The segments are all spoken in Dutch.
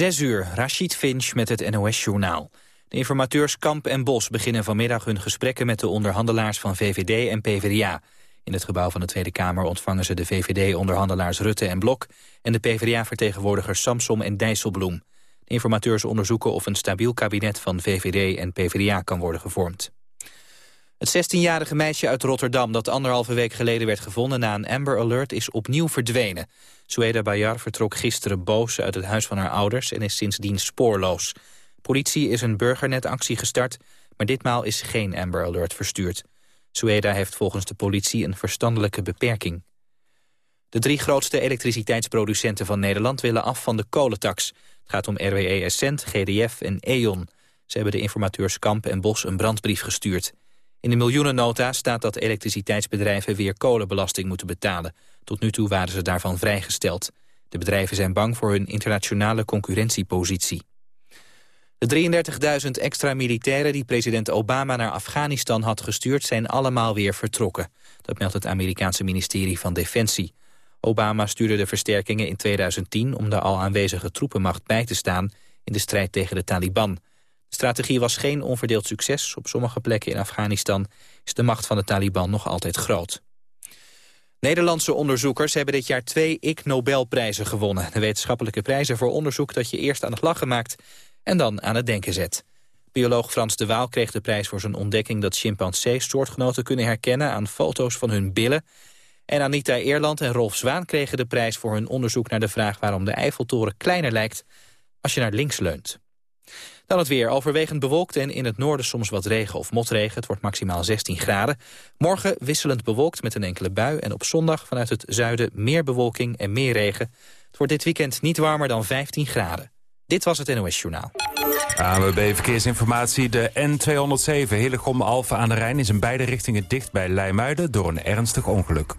Zes uur, Rashid Finch met het NOS-journaal. De informateurs Kamp en Bos beginnen vanmiddag hun gesprekken met de onderhandelaars van VVD en PvdA. In het gebouw van de Tweede Kamer ontvangen ze de VVD-onderhandelaars Rutte en Blok en de PvdA-vertegenwoordigers Samsom en Dijsselbloem. De informateurs onderzoeken of een stabiel kabinet van VVD en PvdA kan worden gevormd. Het 16-jarige meisje uit Rotterdam dat anderhalve week geleden werd gevonden na een Amber Alert is opnieuw verdwenen. Sueda Bayar vertrok gisteren boos uit het huis van haar ouders en is sindsdien spoorloos. Politie is een burgernetactie gestart, maar ditmaal is geen Amber Alert verstuurd. Sueda heeft volgens de politie een verstandelijke beperking. De drie grootste elektriciteitsproducenten van Nederland willen af van de kolentax. Het gaat om RWE Essent, GDF en E.ON. Ze hebben de informateurs Kamp en Bos een brandbrief gestuurd. In de miljoenennota staat dat elektriciteitsbedrijven weer kolenbelasting moeten betalen. Tot nu toe waren ze daarvan vrijgesteld. De bedrijven zijn bang voor hun internationale concurrentiepositie. De 33.000 extra militairen die president Obama naar Afghanistan had gestuurd... zijn allemaal weer vertrokken. Dat meldt het Amerikaanse ministerie van Defensie. Obama stuurde de versterkingen in 2010 om de al aanwezige troepenmacht bij te staan... in de strijd tegen de Taliban. De strategie was geen onverdeeld succes. Op sommige plekken in Afghanistan is de macht van de Taliban nog altijd groot. Nederlandse onderzoekers hebben dit jaar twee Ik Nobelprijzen gewonnen. De wetenschappelijke prijzen voor onderzoek dat je eerst aan het lachen maakt en dan aan het denken zet. Bioloog Frans de Waal kreeg de prijs voor zijn ontdekking dat chimpansees soortgenoten kunnen herkennen aan foto's van hun billen. En Anita Eerland en Rolf Zwaan kregen de prijs voor hun onderzoek naar de vraag waarom de Eiffeltoren kleiner lijkt als je naar links leunt. Dan het weer. Overwegend bewolkt en in het noorden soms wat regen of motregen. Het wordt maximaal 16 graden. Morgen wisselend bewolkt met een enkele bui. En op zondag vanuit het zuiden meer bewolking en meer regen. Het wordt dit weekend niet warmer dan 15 graden. Dit was het NOS Journaal. ANWB Verkeersinformatie. De N207 Hillegom Alphen aan de Rijn is in beide richtingen dicht bij Leimuiden door een ernstig ongeluk.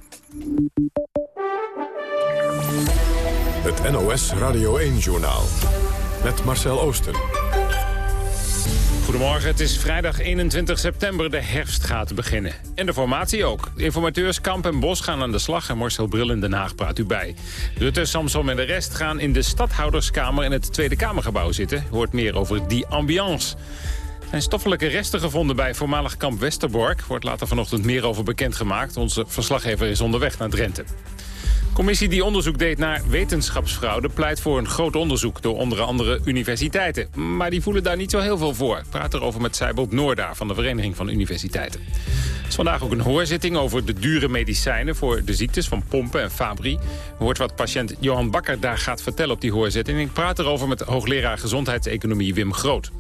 Het NOS Radio 1 Journaal. Met Marcel Oosten. Goedemorgen, het is vrijdag 21 september. De herfst gaat beginnen. En de formatie ook. De informateurs Kamp en Bos gaan aan de slag... en Marcel Bril in Den Haag praat u bij. Rutte, Samsom en de rest gaan in de stadhouderskamer... in het Tweede Kamergebouw zitten. Hoort meer over die ambiance. Er zijn stoffelijke resten gevonden bij voormalig kamp Westerbork. Wordt later vanochtend meer over bekendgemaakt. Onze verslaggever is onderweg naar Drenthe commissie die onderzoek deed naar wetenschapsfraude... pleit voor een groot onderzoek door onder andere universiteiten. Maar die voelen daar niet zo heel veel voor. Praat erover met Seibold Noorda van de Vereniging van Universiteiten. Het is vandaag ook een hoorzitting over de dure medicijnen... voor de ziektes van Pompen en Fabri. U hoort wat patiënt Johan Bakker daar gaat vertellen op die hoorzitting. Ik praat erover met hoogleraar gezondheidseconomie Wim Groot.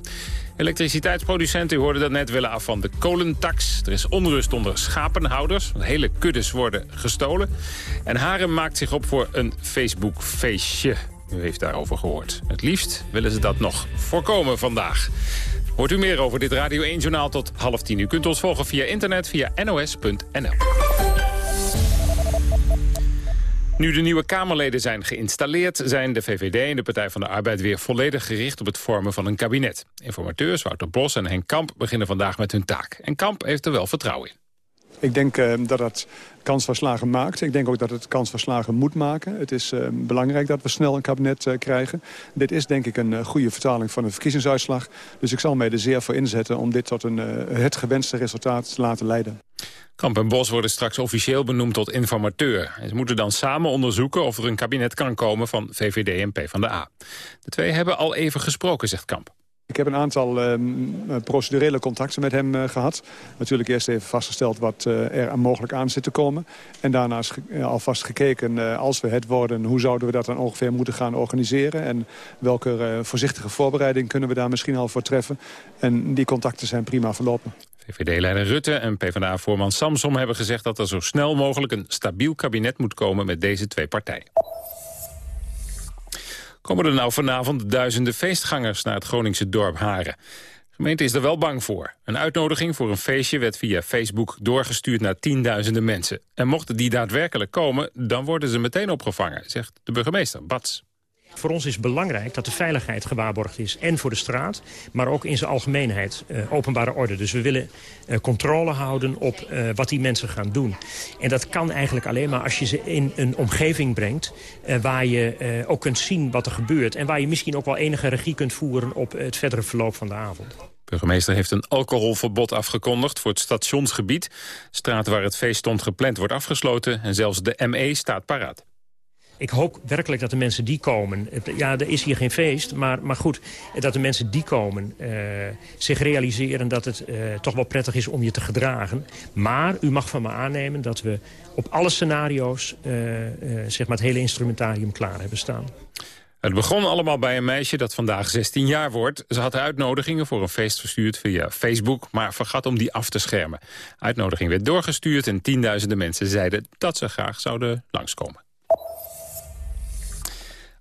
Elektriciteitsproducenten, u hoorde dat net, willen af van de kolentax. Er is onrust onder schapenhouders. Hele kuddes worden gestolen. En Haren maakt zich op voor een Facebook-feestje. U heeft daarover gehoord. Het liefst willen ze dat nog voorkomen vandaag. Hoort u meer over dit Radio 1-journaal tot half tien. U kunt ons volgen via internet via nos.nl. Nu de nieuwe Kamerleden zijn geïnstalleerd... zijn de VVD en de Partij van de Arbeid weer volledig gericht... op het vormen van een kabinet. Informateurs Wouter Bos en Henk Kamp beginnen vandaag met hun taak. En Kamp heeft er wel vertrouwen in. Ik denk uh, dat het kans van slagen maakt. Ik denk ook dat het kans van slagen moet maken. Het is uh, belangrijk dat we snel een kabinet uh, krijgen. Dit is denk ik een goede vertaling van een verkiezingsuitslag. Dus ik zal mij er zeer voor inzetten om dit tot een, het gewenste resultaat te laten leiden. Kamp en Bos worden straks officieel benoemd tot informateur. Ze moeten dan samen onderzoeken of er een kabinet kan komen van VVD en PvdA. De twee hebben al even gesproken, zegt Kamp. Ik heb een aantal uh, procedurele contacten met hem uh, gehad. Natuurlijk eerst even vastgesteld wat uh, er mogelijk aan zit te komen. En daarnaast ge alvast gekeken, als we het worden... hoe zouden we dat dan ongeveer moeten gaan organiseren... en welke voorzichtige voorbereiding kunnen we daar misschien al voor treffen. En die contacten zijn prima verlopen. VVD-leider Rutte en PvdA-voorman Samsom hebben gezegd dat er zo snel mogelijk een stabiel kabinet moet komen met deze twee partijen. Komen er nou vanavond duizenden feestgangers naar het Groningse dorp Haren? De gemeente is er wel bang voor. Een uitnodiging voor een feestje werd via Facebook doorgestuurd naar tienduizenden mensen. En mochten die daadwerkelijk komen, dan worden ze meteen opgevangen, zegt de burgemeester Bats. Voor ons is belangrijk dat de veiligheid gewaarborgd is. En voor de straat, maar ook in zijn algemeenheid. Uh, openbare orde. Dus we willen uh, controle houden op uh, wat die mensen gaan doen. En dat kan eigenlijk alleen maar als je ze in een omgeving brengt... waar je ook kunt zien wat er gebeurt. En waar je misschien ook wel enige regie kunt voeren op het verdere verloop van de avond. Burgemeester heeft een alcoholverbod afgekondigd voor het stationsgebied. Straat waar het feest stond gepland wordt afgesloten... en zelfs de ME staat paraat. Ik hoop werkelijk dat de mensen die komen... Ja, er is hier geen feest, maar, maar goed... dat de mensen die komen uh, zich realiseren dat het uh, toch wel prettig is om je te gedragen. Maar u mag van me aannemen dat we op alle scenario's... Uh, zeg maar het hele instrumentarium klaar hebben staan. Het begon allemaal bij een meisje dat vandaag 16 jaar wordt. Ze had uitnodigingen voor een feest verstuurd via Facebook... maar vergat om die af te schermen. Uitnodiging werd doorgestuurd en tienduizenden mensen zeiden... dat ze graag zouden langskomen.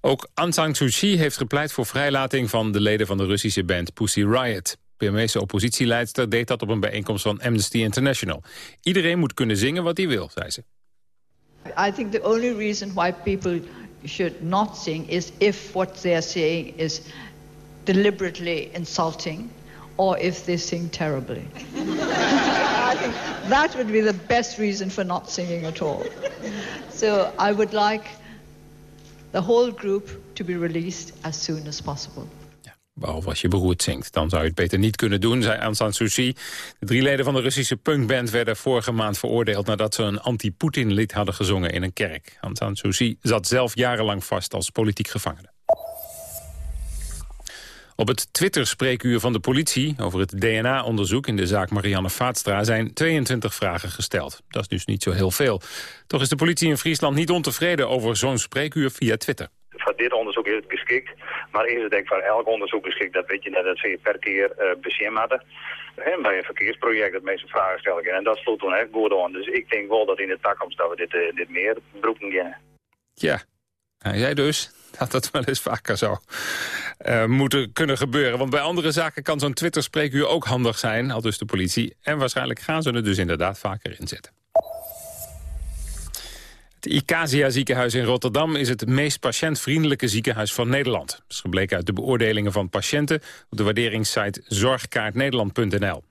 Ook Aung San Suu Kyi heeft gepleit voor vrijlating van de leden van de Russische band Pussy Riot. Burmeese oppositieleidster deed dat op een bijeenkomst van Amnesty International. Iedereen moet kunnen zingen wat hij wil, zei ze. I think the only reason why people should not sing is if what they are saying is deliberately insulting or if they sing terribly. I think that would be the best reason for not singing at all. So I would like the whole group to be released as soon as possible. Behalve als je beroerd zingt. Dan zou je het beter niet kunnen doen, zei Aung San. De drie leden van de Russische punkband werden vorige maand veroordeeld... nadat ze een anti-Poetin-lied hadden gezongen in een kerk. Aung San Suu zat zelf jarenlang vast als politiek gevangene. Op het Twitter-spreekuur van de politie over het DNA-onderzoek in de zaak Marianne Vaatstra zijn 22 vragen gesteld. Dat is dus niet zo heel veel. Toch is de politie in Friesland niet ontevreden over zo'n spreekuur via Twitter. Voor dit onderzoek is het geschikt, maar is het denk ik voor elk onderzoek geschikt. Dat weet je net, dat ze je per keer uh, hadden. bij een verkeersproject het meeste vragen stellen. En dat sloot toen echt goed aan. Dus ik denk wel dat in de toekomst dat we dit, uh, dit meer beroepen gaan. Ja, nou, jij dus dat dat wel eens vaker zou uh, moeten kunnen gebeuren. Want bij andere zaken kan zo'n Twitter-spreekuur ook handig zijn, al dus de politie. En waarschijnlijk gaan ze er dus inderdaad vaker inzetten. Het Icasia ziekenhuis in Rotterdam is het meest patiëntvriendelijke ziekenhuis van Nederland. Dat is gebleken uit de beoordelingen van patiënten op de waarderingssite zorgkaartnederland.nl.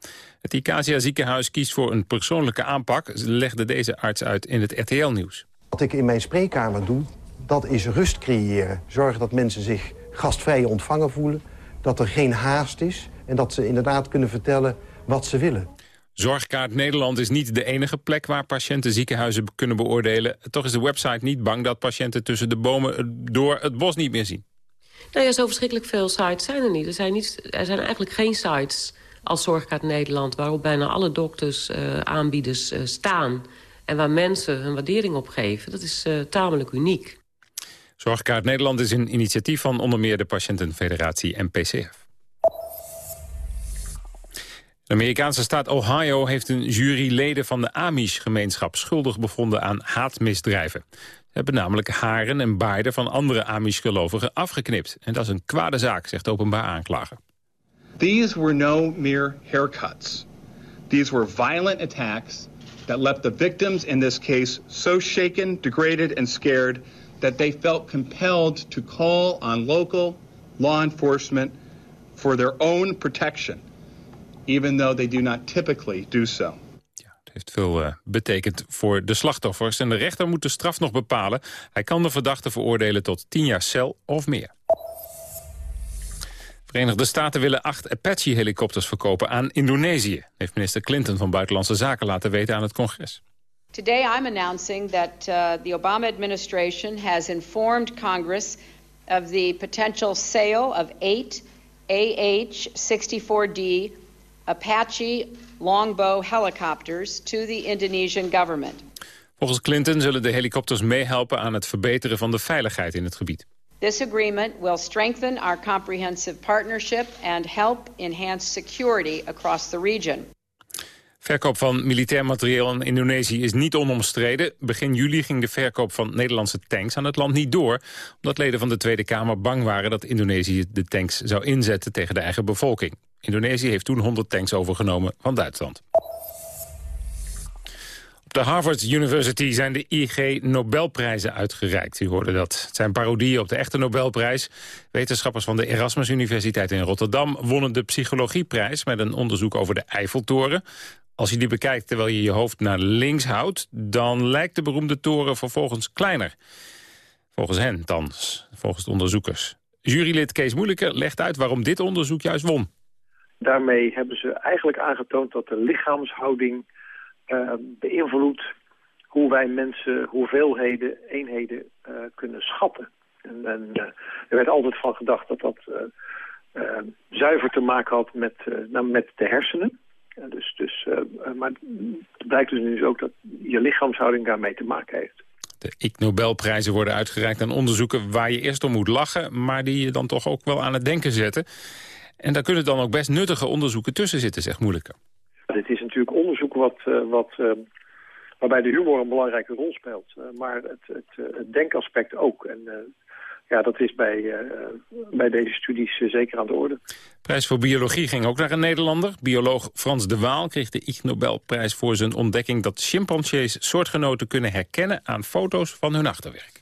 Het Icasia ziekenhuis kiest voor een persoonlijke aanpak, legde deze arts uit in het RTL-nieuws. Wat ik in mijn spreekkamer doe, dat is rust creëren. Zorgen dat mensen zich gastvrij ontvangen voelen, dat er geen haast is... en dat ze inderdaad kunnen vertellen wat ze willen. Zorgkaart Nederland is niet de enige plek waar patiënten ziekenhuizen kunnen beoordelen. Toch is de website niet bang dat patiënten tussen de bomen door het bos niet meer zien. Nou ja, zo verschrikkelijk veel sites zijn er niet. Er zijn, niet, er zijn eigenlijk geen sites als Zorgkaart Nederland... waarop bijna alle dokters, uh, aanbieders uh, staan... en waar mensen hun waardering op geven. Dat is uh, tamelijk uniek. Zorgkaart Nederland is een initiatief van onder meer de Patiëntenfederatie en PCF. De Amerikaanse staat Ohio heeft een jury leden van de Amish-gemeenschap schuldig bevonden aan haatmisdrijven. Ze hebben namelijk haren en baarden van andere Amish-gelovigen afgeknipt. En dat is een kwade zaak, zegt openbaar aanklager. These were no mere haircuts. These were violent attacks that left the victims in this case so shaken, degraded and scared that they felt compelled to call on local law enforcement for their own protection even though they do not typically do so. Heeft veel uh, betekend voor de slachtoffers. En de rechter moet de straf nog bepalen. Hij kan de verdachte veroordelen tot 10 jaar cel of meer. Verenigde Staten willen acht Apache-helikopters verkopen aan Indonesië. Heeft minister Clinton van Buitenlandse Zaken laten weten aan het congres. Today I'm announcing that uh, the Obama administration has informed Congress of the potential sale of eight AH-64D Apache Longbow helicopters to the Indonesian government. Volgens Clinton zullen de helikopters meehelpen aan het verbeteren van de veiligheid in het gebied. This agreement will strengthen our comprehensive partnership and help enhance security across the region. Verkoop van militair materieel aan Indonesië is niet onomstreden. Begin juli ging de verkoop van Nederlandse tanks aan het land niet door... omdat leden van de Tweede Kamer bang waren dat Indonesië de tanks zou inzetten tegen de eigen bevolking. Indonesië heeft toen 100 tanks overgenomen van Duitsland. Op de Harvard University zijn de IG Nobelprijzen uitgereikt. U hoorde dat. Het zijn parodieën op de echte Nobelprijs. Wetenschappers van de Erasmus Universiteit in Rotterdam... wonnen de psychologieprijs met een onderzoek over de Eiffeltoren. Als je die bekijkt terwijl je je hoofd naar links houdt... dan lijkt de beroemde toren vervolgens kleiner. Volgens hen, thans. Volgens de onderzoekers. Jurylid Kees Moeilijke legt uit waarom dit onderzoek juist won. Daarmee hebben ze eigenlijk aangetoond dat de lichaamshouding uh, beïnvloedt hoe wij mensen hoeveelheden, eenheden uh, kunnen schatten. En, en uh, er werd altijd van gedacht dat dat zuiver te maken had met, nou, met de hersenen. Dus, dus, maar het blijkt dus nu ook dat je lichaamshouding daarmee te maken heeft. De Ik Nobelprijzen worden uitgereikt aan onderzoeken waar je eerst om moet lachen... maar die je dan toch ook wel aan het denken zetten. En daar kunnen dan ook best nuttige onderzoeken tussen zitten, zegt Moeilijker. Dit is natuurlijk onderzoek wat, uh, wat, waarbij de humor een belangrijke rol speelt. Maar het, het, het, denkaspect ook. En ja, dat is bij, bij deze studies zeker aan de orde. Prijs voor biologie ging ook naar een Nederlander. Bioloog Frans de Waal kreeg de Ig Nobelprijs voor zijn ontdekking... dat chimpansees soortgenoten kunnen herkennen aan foto's van hun achterwerk.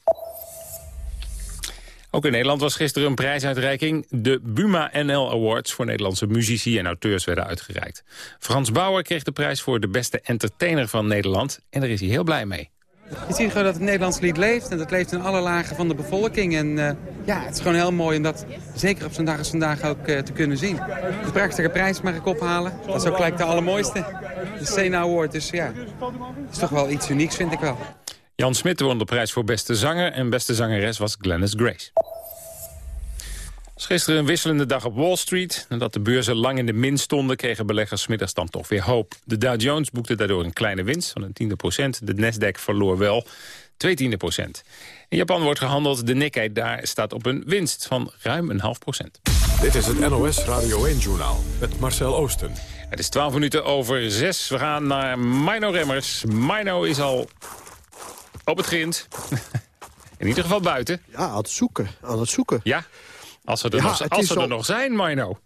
Ook in Nederland was gisteren een prijsuitreiking. De Buma NL Awards voor Nederlandse muzici en auteurs werden uitgereikt. Frans Bauer kreeg de prijs voor de beste entertainer van Nederland. En daar is hij heel blij mee. Je ziet gewoon dat het Nederlands lied leeft. En dat leeft in alle lagen van de bevolking. En uh, ja, het is gewoon heel mooi om dat zeker op zo'n dag als vandaag ook uh, te kunnen zien. De prachtige prijs mag ik ophalen. Dat is ook gelijk de allermooiste. De Sena Award. Dus ja, het is toch wel iets unieks vind ik wel. Jan Smit won de prijs voor beste zanger en beste zangeres was Glennis Grace. Het is gisteren een wisselende dag op Wall Street. Nadat de beurzen lang in de min stonden... kregen beleggers middags dan toch weer hoop. De Dow Jones boekte daardoor een kleine winst van een tiende procent. De Nasdaq verloor wel twee tiende procent. In Japan wordt gehandeld. De Nikkei daar staat op een winst van ruim een half procent. Dit is het NOS Radio 1-journaal met Marcel Oosten. Het is 12 minuten over 6. We gaan naar Mino Remmers. Mino is al op het grind. In ieder geval buiten. Ja, aan het zoeken. Aan het zoeken. Ja, als ze er, nog, als ze er nog zijn, Mino.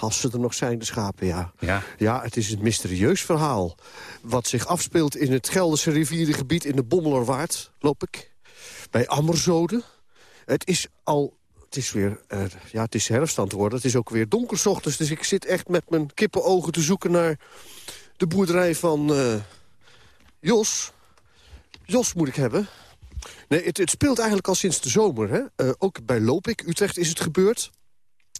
Als ze er nog zijn, de schapen, ja. ja. Ja, het is een mysterieus verhaal. Wat zich afspeelt in het Gelderse rivierengebied in de Bommelerwaard, loop ik. Bij Ammerzode. Het is al... Het is weer... Uh, ja, het is herfst aan het worden. Het is ook weer donker ochtends. Dus ik zit echt met mijn kippenogen te zoeken naar de boerderij van uh, Jos. Jos moet ik hebben. Nee, het, het, speelt eigenlijk al sinds de zomer. Hè? Uh, ook bij Lopik, Utrecht, is het gebeurd.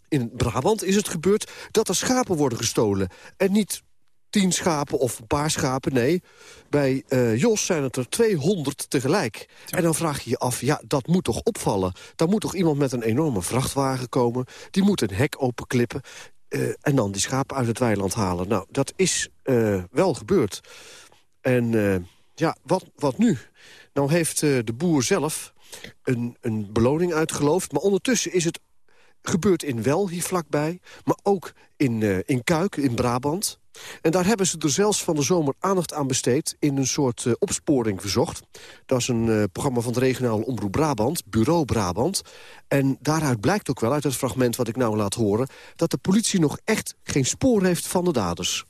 In Brabant is het gebeurd dat er schapen worden gestolen. En niet tien schapen of een paar schapen, nee. Bij uh, Jos zijn het er 200 tegelijk. En dan vraag je je af, ja, dat moet toch opvallen? Dan moet toch iemand met een enorme vrachtwagen komen... die moet een hek openklippen... Uh, en dan die schapen uit het weiland halen. Nou, dat is uh, wel gebeurd. En ja, wat, wat nu? Nou heeft uh, de boer zelf een, een beloning uitgeloofd. Maar ondertussen is het gebeurd in Wel, hier vlakbij. Maar ook in, uh, in Kuik, in Brabant. En daar hebben ze er zelfs van de zomer aandacht aan besteed... in een soort uh, opsporing verzocht. Dat is een programma van de regionale omroep Brabant, Bureau Brabant. En daaruit blijkt ook wel, uit het fragment wat ik nou laat horen... dat de politie nog echt geen spoor heeft van de daders.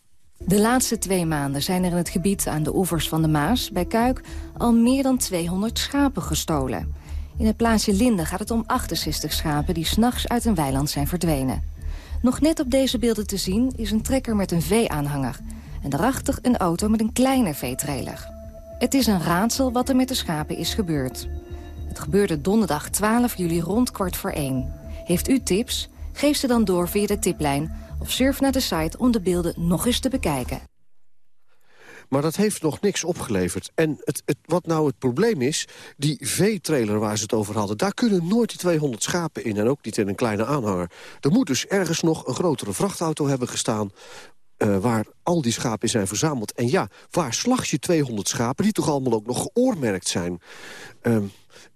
De laatste twee maanden zijn er in het gebied aan de oevers van de Maas... bij Kuik al meer dan 200 schapen gestolen. In het plaatsje Linde gaat het om 68 schapen... die s'nachts uit een weiland zijn verdwenen. Nog net op deze beelden te zien is een trekker met een veeaanhanger... en daarachter een auto met een kleine veetrailer. Het is een raadsel wat er met de schapen is gebeurd. Het gebeurde donderdag 12 juli rond kwart voor één. Heeft u tips? Geef ze dan door via de tiplijn of surf naar de site om de beelden nog eens te bekijken. Maar dat heeft nog niks opgeleverd. En het, het, wat nou het probleem is, die veetrailer waar ze het over hadden... daar kunnen nooit die 200 schapen in en ook niet in een kleine aanhanger. Er moet dus ergens nog een grotere vrachtauto hebben gestaan... Uh, waar al die schapen zijn verzameld. En ja, waar slag je 200 schapen die toch allemaal ook nog geoormerkt zijn? Uh,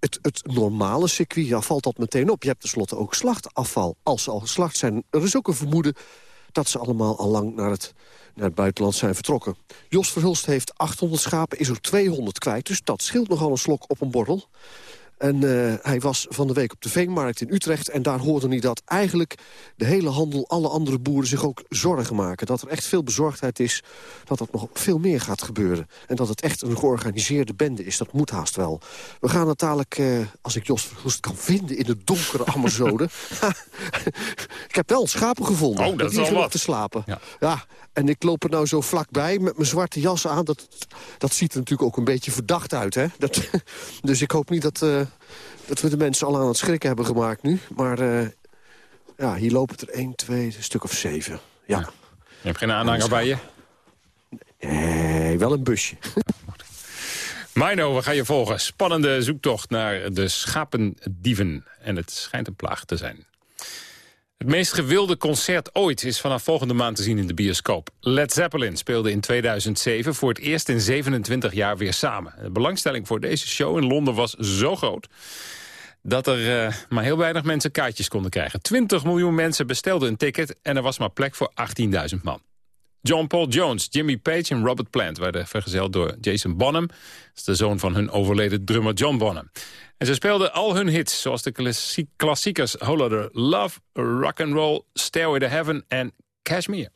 het, het normale circuit, valt dat meteen op. Je hebt tenslotte ook slachtafval. Als ze al geslacht zijn, er is ook een vermoeden dat ze allemaal al lang naar het, naar het buitenland zijn vertrokken. Jos Verhulst heeft 800 schapen, is er 200 kwijt, dus dat scheelt nogal een slok op een borrel. En uh, hij was van de week op de Veenmarkt in Utrecht... en daar hoorde hij dat eigenlijk de hele handel, alle andere boeren zich ook zorgen maken. Dat er echt veel bezorgdheid is, dat er nog veel meer gaat gebeuren. En dat het echt een georganiseerde bende is, dat moet haast wel. We gaan het dadelijk, uh, als ik Jos Verhoest kan vinden in de donkere Amazone... ik heb wel schapen gevonden. Oh, dat is al wat. te slapen. Ja. ja. En ik loop er nou zo vlakbij met mijn zwarte jas aan. Dat, dat ziet er natuurlijk ook een beetje verdacht uit, hè? Dat, dus ik hoop niet dat, uh, dat we de mensen al aan het schrikken hebben gemaakt nu. Maar uh, ja, hier lopen er 1, 2, een stuk of zeven. Ja. ja. Je hebt geen aanhanger bij je? Nee, wel een busje. Mino, we gaan je volgen. Spannende zoektocht naar de schapendieven. En het schijnt een plaag te zijn. Het meest gewilde concert ooit is vanaf volgende maand te zien in de bioscoop. Led Zeppelin speelde in 2007 voor het eerst in 27 jaar weer samen. De belangstelling voor deze show in Londen was zo groot dat er uh, maar heel weinig mensen kaartjes konden krijgen. 20 miljoen mensen bestelden een ticket en er was maar plek voor 18.000 man. John Paul Jones, Jimmy Page en Robert Plant werden vergezeld door Jason Bonham. Dat is de zoon van hun overleden drummer John Bonham. En ze speelden al hun hits, zoals de klassiekers Holiday Love, Rock and Roll, Stairway to Heaven en Cashmere.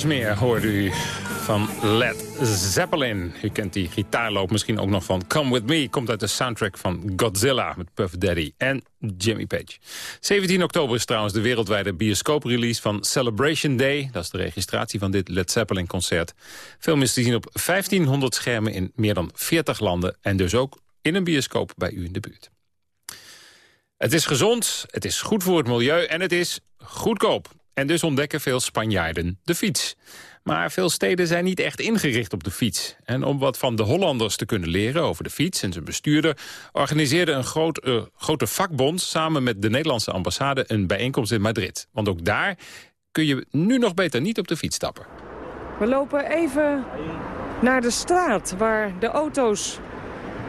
Cashmere hoorde u van Led Zeppelin. U kent die gitaarloop misschien ook nog van Come With Me. Komt uit de soundtrack van Godzilla met Puff Daddy en Jimmy Page. 17 oktober is trouwens de wereldwijde bioscooprelease van Celebration Day. Dat is de registratie van dit Led Zeppelin concert. Film is te zien op 1500 schermen in meer dan 40 landen. En dus ook in een bioscoop bij u in de buurt. Het is gezond, het is goed voor het milieu en het is goedkoop. En dus ontdekken veel Spanjaarden de fiets. Maar veel steden zijn niet echt ingericht op de fiets. En om wat van de Hollanders te kunnen leren over de fiets en zijn bestuurder... organiseerde een groot, eh, grote vakbond samen met de Nederlandse ambassade... een bijeenkomst in Madrid. Want ook daar kun je nu nog beter niet op de fiets stappen. We lopen even naar de straat waar de auto's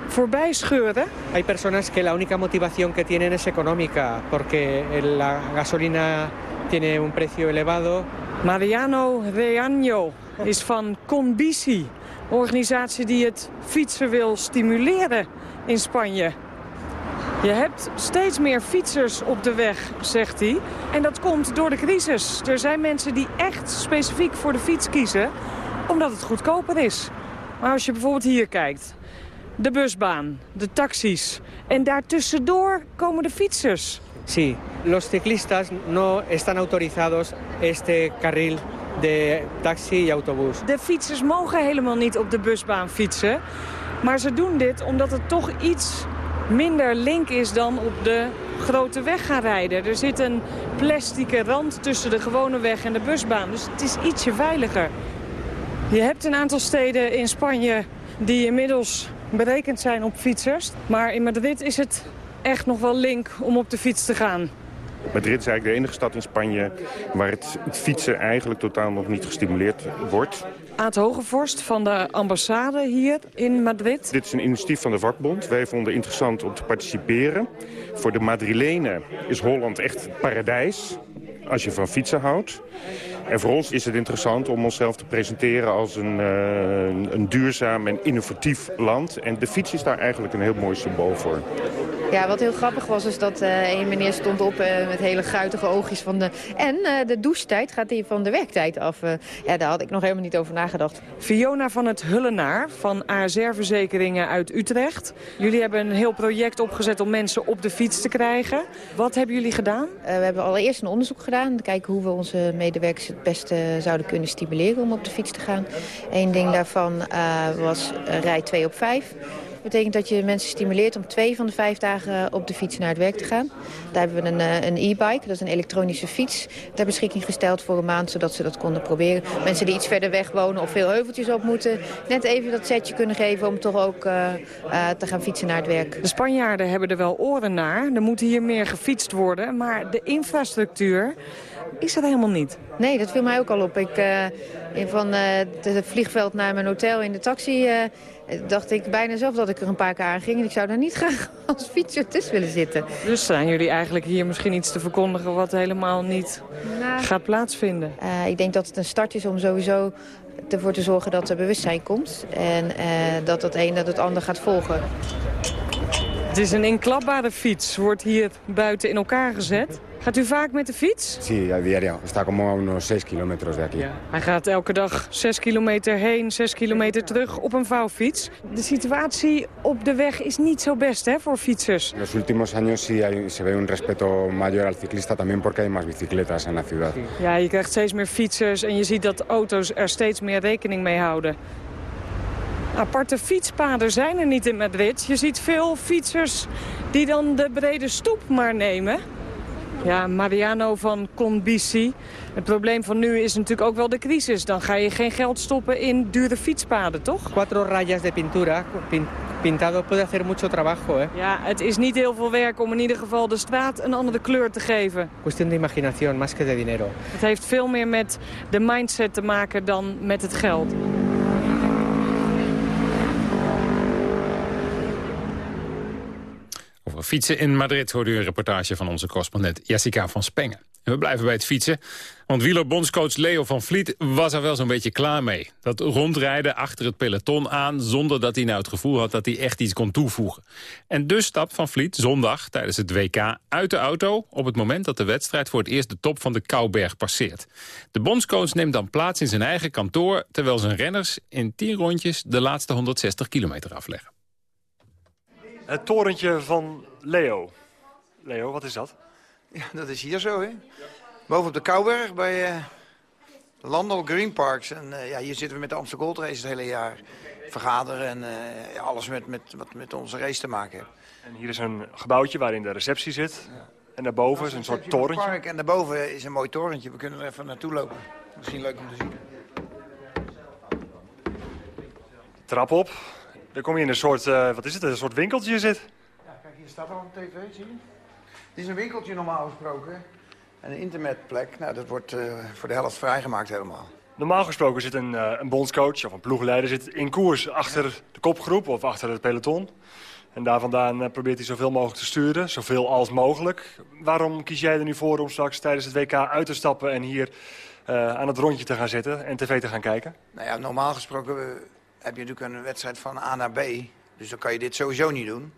voorbij scheuren. Hay personas que la única motivación que tienen es económica, porque la gasolina tiene un precio elevado. Mariano Reaño is van Conbici, een organisatie die het fietsen wil stimuleren in Spanje. Je hebt steeds meer fietsers op de weg, zegt hij. En dat komt door de crisis. Er zijn mensen die echt specifiek voor de fiets kiezen, omdat het goedkoper is. Maar als je bijvoorbeeld hier kijkt, de busbaan, de taxis. En daartussendoor komen de fietsers. Sí, los ciclistas no están autorizados este carril de taxi y autobús. De fietsers mogen helemaal niet op de busbaan fietsen. Maar ze doen dit omdat het toch iets minder link is dan op de grote weg gaan rijden. Er zit een plastic rand tussen de gewone weg en de busbaan. Dus het is ietsje veiliger. Je hebt een aantal steden in Spanje die inmiddels berekend zijn op fietsers. Maar in Madrid is het echt nog wel link om op de fiets te gaan. Madrid is eigenlijk de enige stad in Spanje waar het fietsen eigenlijk totaal nog niet gestimuleerd wordt. Aad Hogevorst van de ambassade hier in Madrid. Dit is een initiatief van de vakbond. Wij vonden het interessant om te participeren. Voor de Madrilenen is Holland echt het paradijs als je van fietsen houdt. En voor ons is het interessant om onszelf te presenteren als een, uh, een duurzaam en innovatief land. En de fiets is daar eigenlijk een heel mooi symbool voor. Ja, wat heel grappig was is dat uh, een meneer stond op uh, met hele guitige oogjes van de... En uh, de douchetijd gaat hier van de werktijd af. ja, daar had ik nog helemaal niet over nagedacht. Fiona van het Hullenaar van ASR-verzekeringen uit Utrecht. Jullie hebben een heel project opgezet om mensen op de fiets te krijgen. Wat hebben jullie gedaan? we hebben allereerst een onderzoek gedaan. Te kijken hoe we onze medewerkers het beste zouden kunnen stimuleren om op de fiets te gaan. Eén ding daarvan was rij 2 op 5. Betekent dat je mensen stimuleert om twee van de vijf dagen op de fiets naar het werk te gaan. Daar hebben we een, een e-bike, dat is een elektronische fiets, ter beschikking gesteld voor een maand, zodat ze dat konden proberen. Mensen die iets verder weg wonen of veel heuveltjes op moeten, net even dat setje kunnen geven om toch ook uh, uh, te gaan fietsen naar het werk. De Spanjaarden hebben er wel oren naar. Er moet hier meer gefietst worden, maar de infrastructuur is dat helemaal niet. Nee, dat viel mij ook al op. Ik, uh, van het vliegveld naar mijn hotel in de taxi dacht ik bijna zelf dat ik er een paar keer aan ging. En ik zou daar niet graag als fietser tussen willen zitten. Dus zijn jullie eigenlijk hier misschien iets te verkondigen wat helemaal niet nou, gaat plaatsvinden? Uh, ik denk dat het een start is om sowieso ervoor te zorgen dat er bewustzijn komt. En uh, dat het een dat het ander gaat volgen. Het is een inklapbare fiets, wordt hier buiten in elkaar gezet. Gaat u vaak met de fiets? Sí, a diario. Está como a unos 6 kilómetros de aquí. Ja. Hij gaat elke dag 6 kilometer heen, 6 kilometer terug op een vouwfiets. De situatie op de weg is niet zo best hè, voor fietsers. En los últimos años sí hay, se ve un respeto mayor al ciclista también porque hay más bicicletas en la ciudad. Ja, je krijgt steeds meer fietsers en je ziet dat auto's er steeds meer rekening mee houden. Aparte fietspaden zijn er niet in Madrid. Je ziet veel fietsers die dan de brede stoep maar nemen. Ja, Mariano van Conbisi. Het probleem van nu is natuurlijk ook wel de crisis. Dan ga je geen geld stoppen in dure fietspaden, toch? Cuatro rayas de pintura, pin- pintado puede hacer mucho trabajo, ¿eh? Ja, het is niet heel veel werk om in ieder geval de straat een andere kleur te geven. Cuestión de imaginación, más que de dinero. Het heeft veel meer met de mindset te maken dan met het geld. Fietsen in Madrid hoorde u een reportage van onze correspondent Jessica van Spengen. En we blijven bij het fietsen, want wielerbondscoach Leo van Vliet was er wel zo'n beetje klaar mee. Dat rondrijden achter het peloton aan zonder dat hij nou het gevoel had dat hij echt iets kon toevoegen. En dus stapt Van Vliet zondag tijdens het WK uit de auto op het moment dat de wedstrijd voor het eerst de top van de Kouberg passeert. De bondscoach neemt dan plaats in zijn eigen kantoor terwijl zijn renners in 10 rondjes de laatste 160 kilometer afleggen. Het torentje van Leo. Leo, wat is dat? Ja, dat is hier zo, hè. Boven op de Kouberg bij eh Landal Green Parks. En eh, ja, hier zitten we met de Amsterdam Gold Race het hele jaar. Vergaderen en eh, alles met, met, wat met onze race te maken heeft. En hier is een gebouwtje waarin de receptie zit. En daarboven is een soort torentje. Park en daarboven is een mooi torentje. We kunnen er even naartoe lopen. Misschien leuk om te zien. Trap op. Dan kom je in een soort, wat is het, een soort winkeltje zit. Hier staat al op tv, zie je? Dit is een winkeltje normaal gesproken. En een internetplek, nou, dat wordt eh, voor de helft vrijgemaakt helemaal. Normaal gesproken zit een, eh, een bondscoach of een ploegleider zit in koers achter de kopgroep of achter het peloton. En daar vandaan eh, probeert hij zoveel mogelijk te sturen, zoveel als mogelijk. Waarom kies jij er nu voor om straks tijdens het WK uit te stappen en hier aan het rondje te gaan zitten en tv te gaan kijken? Nou ja, normaal gesproken heb je natuurlijk een wedstrijd van A naar B. Dus dan kan je dit sowieso niet doen.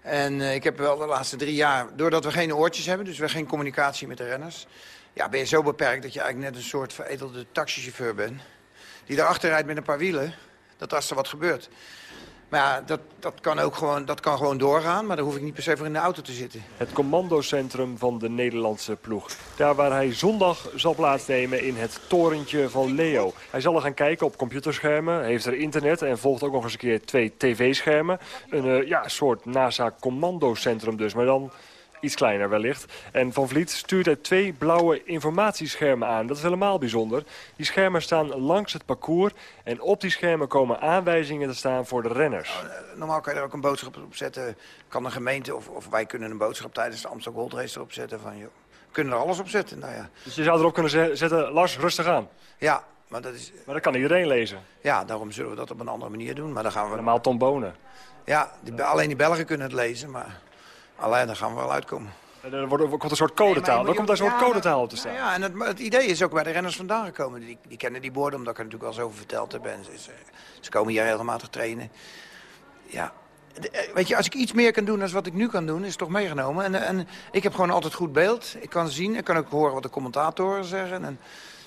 En eh, ik heb wel de laatste drie jaar, doordat we geen oortjes hebben... dus we geen communicatie met de renners... ja, ben je zo beperkt dat je eigenlijk net een soort veredelde taxichauffeur bent... die daarachter rijdt met een paar wielen, dat als er wat gebeurt. Maar ja, dat, dat, kan ook gewoon, dat kan gewoon doorgaan... maar daar hoef ik niet per se voor in de auto te zitten. Het commandocentrum van de Nederlandse ploeg. Daar waar hij zondag zal plaatsnemen in het torentje van Leo. Hij zal er gaan kijken op computerschermen, heeft er internet... en volgt ook nog eens een keer twee tv-schermen. Een eh, ja, soort NASA-commandocentrum dus, maar dan iets kleiner wellicht. En Van Vliet stuurt er twee blauwe informatieschermen aan. Dat is helemaal bijzonder. Die schermen staan langs het parcours... en op die schermen komen aanwijzingen te staan voor de renners. Normaal kan je er ook een boodschap op zetten. Kan een gemeente of, of wij kunnen een boodschap tijdens de Amsterdam Gold Race erop zetten. Van, joh, we kunnen er alles op zetten. Nou ja. Dus je zou erop kunnen ze- zetten, Lars, rustig aan. Ja, maar dat is... Maar dat kan iedereen lezen. Ja, daarom zullen we dat op een andere manier doen. Maar dan gaan we... Normaal Tom Bonen. Ja, die, alleen die Belgen kunnen het lezen, maar alleen daar gaan we wel uitkomen. En Er wordt, er komt een soort codetaal. Er komt daar een soort codetaal op te staan. Ja, en het, het idee is ook bij de renners vandaan gekomen. Die, die kennen die borden, omdat ik er natuurlijk wel eens over verteld heb. En ze, ze, ze komen hier regelmatig trainen. Ja, de- eh, weet je, als ik iets meer kan doen dan wat ik nu kan doen, is het toch meegenomen. En, en ik heb gewoon altijd goed beeld. Ik kan zien, ik kan ook horen wat de commentatoren zeggen. En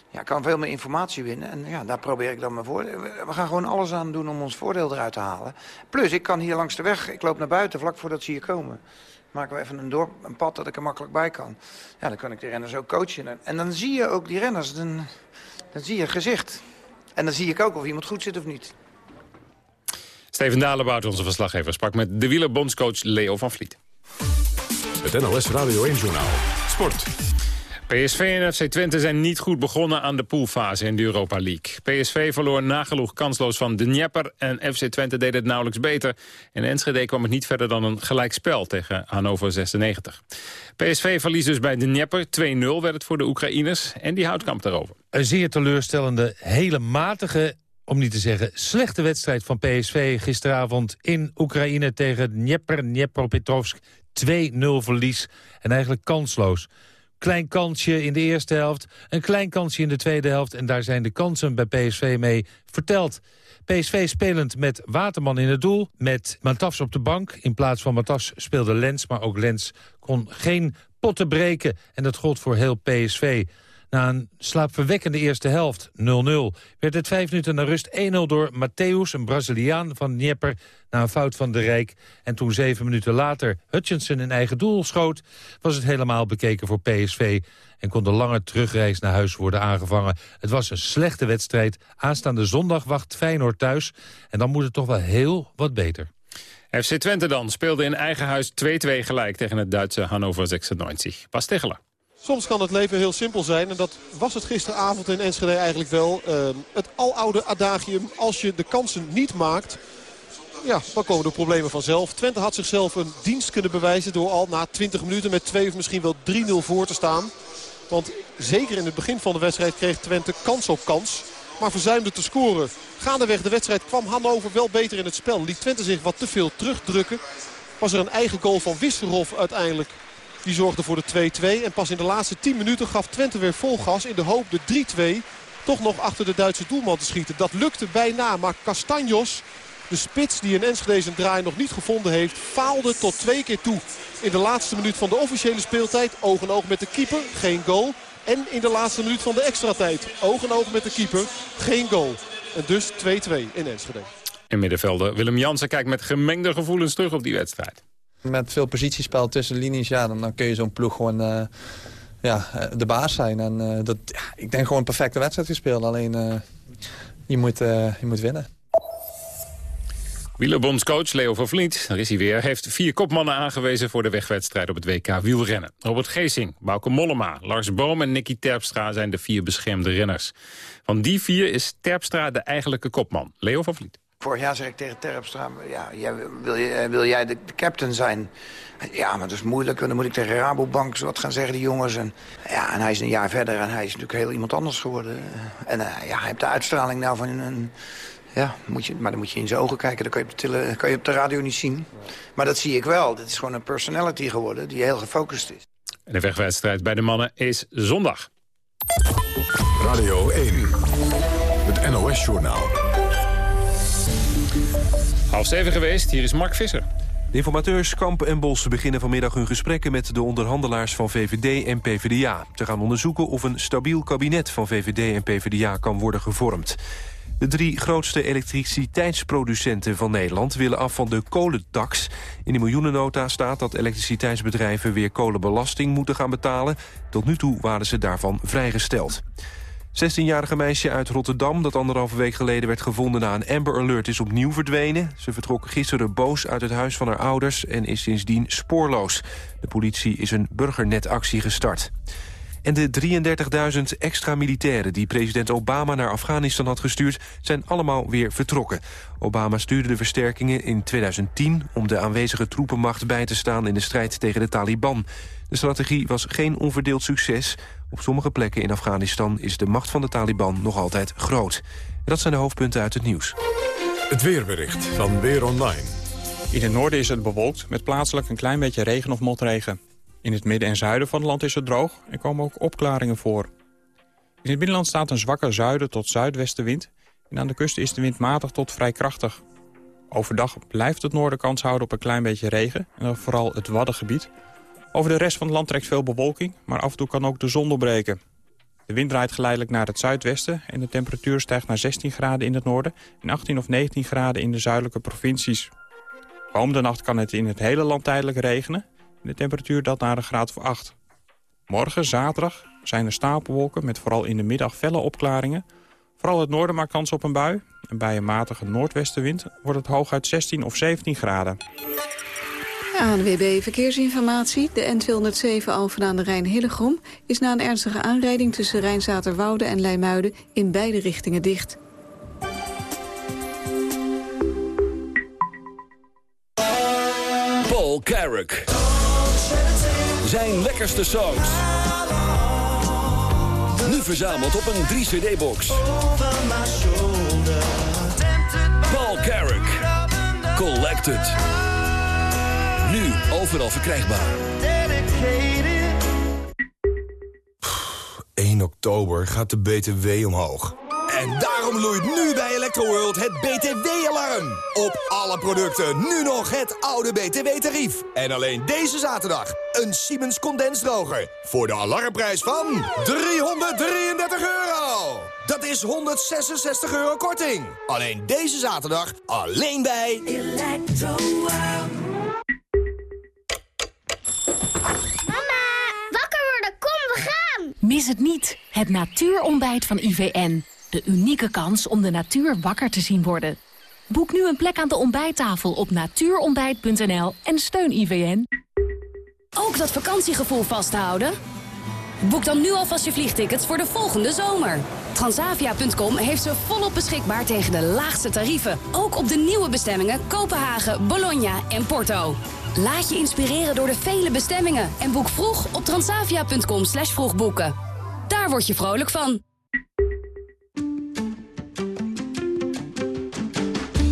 ja, ik kan veel meer informatie winnen. En ja, daar probeer ik dan mijn voordeel. We gaan gewoon alles aan doen om ons voordeel eruit te halen. Plus, ik kan hier langs de weg, ik loop naar buiten vlak voordat ze hier komen. Maken we even een, dorp, een pad dat ik er makkelijk bij kan. Ja, dan kan ik de renners ook coachen. En- En dan zie je ook die renners, dan, dan zie je gezicht. En dan zie ik ook of iemand goed zit of niet. Steven Dalebout, onze verslaggever, sprak met de wielerbondscoach Leo van Vliet. Het NLS Radio 1-journaal. Sport. PSV en FC Twente zijn niet goed begonnen aan de poolfase in de Europa League. PSV verloor nagenoeg kansloos van de Dnieper en FC Twente deed het nauwelijks beter. In Enschede kwam het niet verder dan een gelijkspel tegen Hannover 96. PSV verliest dus bij de Dnieper. 2-0 werd het voor de Oekraïners en die houdt kamp daarover. Een zeer teleurstellende, hele matige, om niet te zeggen slechte wedstrijd van PSV gisteravond in Oekraïne tegen Dnieper, Dnepropetrovsk. 2-0 verlies en eigenlijk kansloos. Klein kansje in de eerste helft, een klein kansje in de tweede helft... en daar zijn de kansen bij PSV mee verteld. PSV spelend met Waterman in het doel, met Matas op de bank. In plaats van Matas speelde Lens, maar ook Lens kon geen potten breken. En dat gold voor heel PSV. Na een slaapverwekkende eerste helft, 0-0, werd het vijf minuten naar rust 1-0 door Matthäus, een Braziliaan van Dnieper, na een fout van de Rijk. En toen zeven minuten later Hutchinson in eigen doel schoot, was het helemaal bekeken voor PSV en kon de lange terugreis naar huis worden aangevangen. Het was een slechte wedstrijd. Aanstaande zondag wacht Feyenoord thuis en dan moet het toch wel heel wat beter. FC Twente dan speelde in eigen huis 2-2 gelijk tegen het Duitse Hannover 96. Bas Tegeler. Soms kan het leven heel simpel zijn. En dat was het gisteravond in Enschede eigenlijk wel. Uh, het aloude adagium. Als je de kansen niet maakt... Ja, dan komen de problemen vanzelf. Twente had zichzelf een dienst kunnen bewijzen... door al na 20 minuten met 2 of misschien wel 3-0 voor te staan. Want zeker in het begin van de wedstrijd kreeg Twente kans op kans. Maar verzuimde te scoren. Gaandeweg de wedstrijd kwam Hannover wel beter in het spel. Liet Twente zich wat te veel terugdrukken. Was er een eigen goal van Wisserhof uiteindelijk die zorgde voor de 2-2. En pas in de laatste 10 minuten gaf Twente weer vol gas in de hoop de 3-2 toch nog achter de Duitse doelman te schieten. Dat lukte bijna, maar Castanjos, de spits die in Enschede zijn draai nog niet gevonden heeft... faalde tot twee keer toe. In de laatste minuut van de officiële speeltijd, oog en oog met de keeper, geen goal. En in de laatste minuut van de extra tijd, oog en oog met de keeper, geen goal. En dus 2-2 in Enschede. In middenvelder Willem Jansen kijkt met gemengde gevoelens terug op die wedstrijd. Met veel positiespel tussen linies, ja, dan, kun je zo'n ploeg gewoon uh, ja, de baas zijn. En uh, dat, ja, ik denk gewoon een perfecte wedstrijd gespeeld. Alleen je, moet, je moet winnen. Wielerbondscoach Leo van Vliet, daar is hij weer, heeft vier kopmannen aangewezen voor de wegwedstrijd op het WK wielrennen. Robert Geesing, Bauke Mollema, Lars Boom en Nicky Terpstra zijn de vier beschermde renners. Van die vier is Terpstra de eigenlijke kopman. Leo van Vliet. Vorig jaar zeg ik tegen Terpstra, ja, jij, wil, je, wil jij de, de, captain zijn? Ja, maar dat is moeilijk. En dan moet ik tegen Rabobank wat gaan zeggen, die jongens. En, ja, en hij is een jaar verder en hij is natuurlijk heel iemand anders geworden. En uh, ja, hij heeft de uitstraling nou van een... Ja, moet je, maar dan moet je in zijn ogen kijken. Dat kan je, op de tele, kan je op de radio niet zien. Maar dat zie ik wel. Dat is gewoon een personality geworden die heel gefocust is. En de wegwedstrijd bij de mannen is zondag. Radio 1, het NOS-journaal. Half zeven geweest, hier is Mark Visser. De informateurs Kamp en Bos beginnen vanmiddag hun gesprekken met de onderhandelaars van VVD en PvdA. Ze gaan onderzoeken of een stabiel kabinet van VVD en PvdA kan worden gevormd. De drie grootste elektriciteitsproducenten van Nederland willen af van de kolentax. In de miljoenennota staat dat elektriciteitsbedrijven weer kolenbelasting moeten gaan betalen. Tot nu toe waren ze daarvan vrijgesteld. 16-jarige meisje uit Rotterdam dat anderhalve week geleden werd gevonden na een Amber Alert is opnieuw verdwenen. Ze vertrok gisteren boos uit het huis van haar ouders en is sindsdien spoorloos. De politie is een burgernetactie gestart. En de 33.000 extra militairen die president Obama naar Afghanistan had gestuurd... zijn allemaal weer vertrokken. Obama stuurde de versterkingen in 2010 om de aanwezige troepenmacht bij te staan... in de strijd tegen de Taliban. De strategie was geen onverdeeld succes. Op sommige plekken in Afghanistan is de macht van de Taliban nog altijd groot. En dat zijn de hoofdpunten uit het nieuws. Het weerbericht van Weer Online. In het noorden is het bewolkt met plaatselijk een klein beetje regen of motregen. In het midden en zuiden van het land is het droog en komen ook opklaringen voor. In het binnenland staat een zwakke zuiden tot zuidwestenwind... en aan de kust is de wind matig tot vrij krachtig. Overdag blijft het noorden kans houden op een klein beetje regen... en vooral het Waddengebied. Over de rest van het land trekt veel bewolking... maar af en toe kan ook de zon doorbreken. De wind draait geleidelijk naar het zuidwesten... en de temperatuur stijgt naar 16 graden in het noorden... en 18 of 19 graden in de zuidelijke provincies. Komende nacht kan het in het hele land tijdelijk regenen... De temperatuur daalt naar een graad of 8. Morgen, zaterdag, zijn er stapelwolken met vooral in de middag felle opklaringen. Vooral het noorden maakt kans op een bui. En bij een matige noordwestenwind wordt het hooguit 16 of 17 graden. ANWB Verkeersinformatie. De N207 Alphen aan de Rijn-Hillegom is na een ernstige aanrijding tussen Rijnzaterwoude en Leimuiden in beide richtingen dicht. Paul Carrick. Zijn lekkerste songs. Nu verzameld op een 3-cd-box. Paul Carrick. Collected. Nu overal verkrijgbaar. 1 oktober gaat de BTW omhoog. En daarom loeit nu bij Electroworld het BTW-alarm. Op alle producten nu nog het oude BTW-tarief. En alleen deze zaterdag een Siemens condensdroger. Voor de alarmprijs van 333 euro. Dat is 166 euro korting. Alleen deze zaterdag, alleen bij Electroworld. Mama, wakker worden, kom, we gaan! Mis het niet, het natuurontbijt van IVN. De unieke kans om de natuur wakker te zien worden. Boek nu een plek aan de ontbijttafel op natuurontbijt.nl en steun IVN. Ook dat vakantiegevoel vasthouden? Boek dan nu alvast je vliegtickets voor de volgende zomer. Transavia.com heeft ze volop beschikbaar tegen de laagste tarieven. Ook op de nieuwe bestemmingen Kopenhagen, Bologna en Porto. Laat je inspireren door de vele bestemmingen en boek vroeg op transavia.com slash vroegboeken. Daar word je vrolijk van.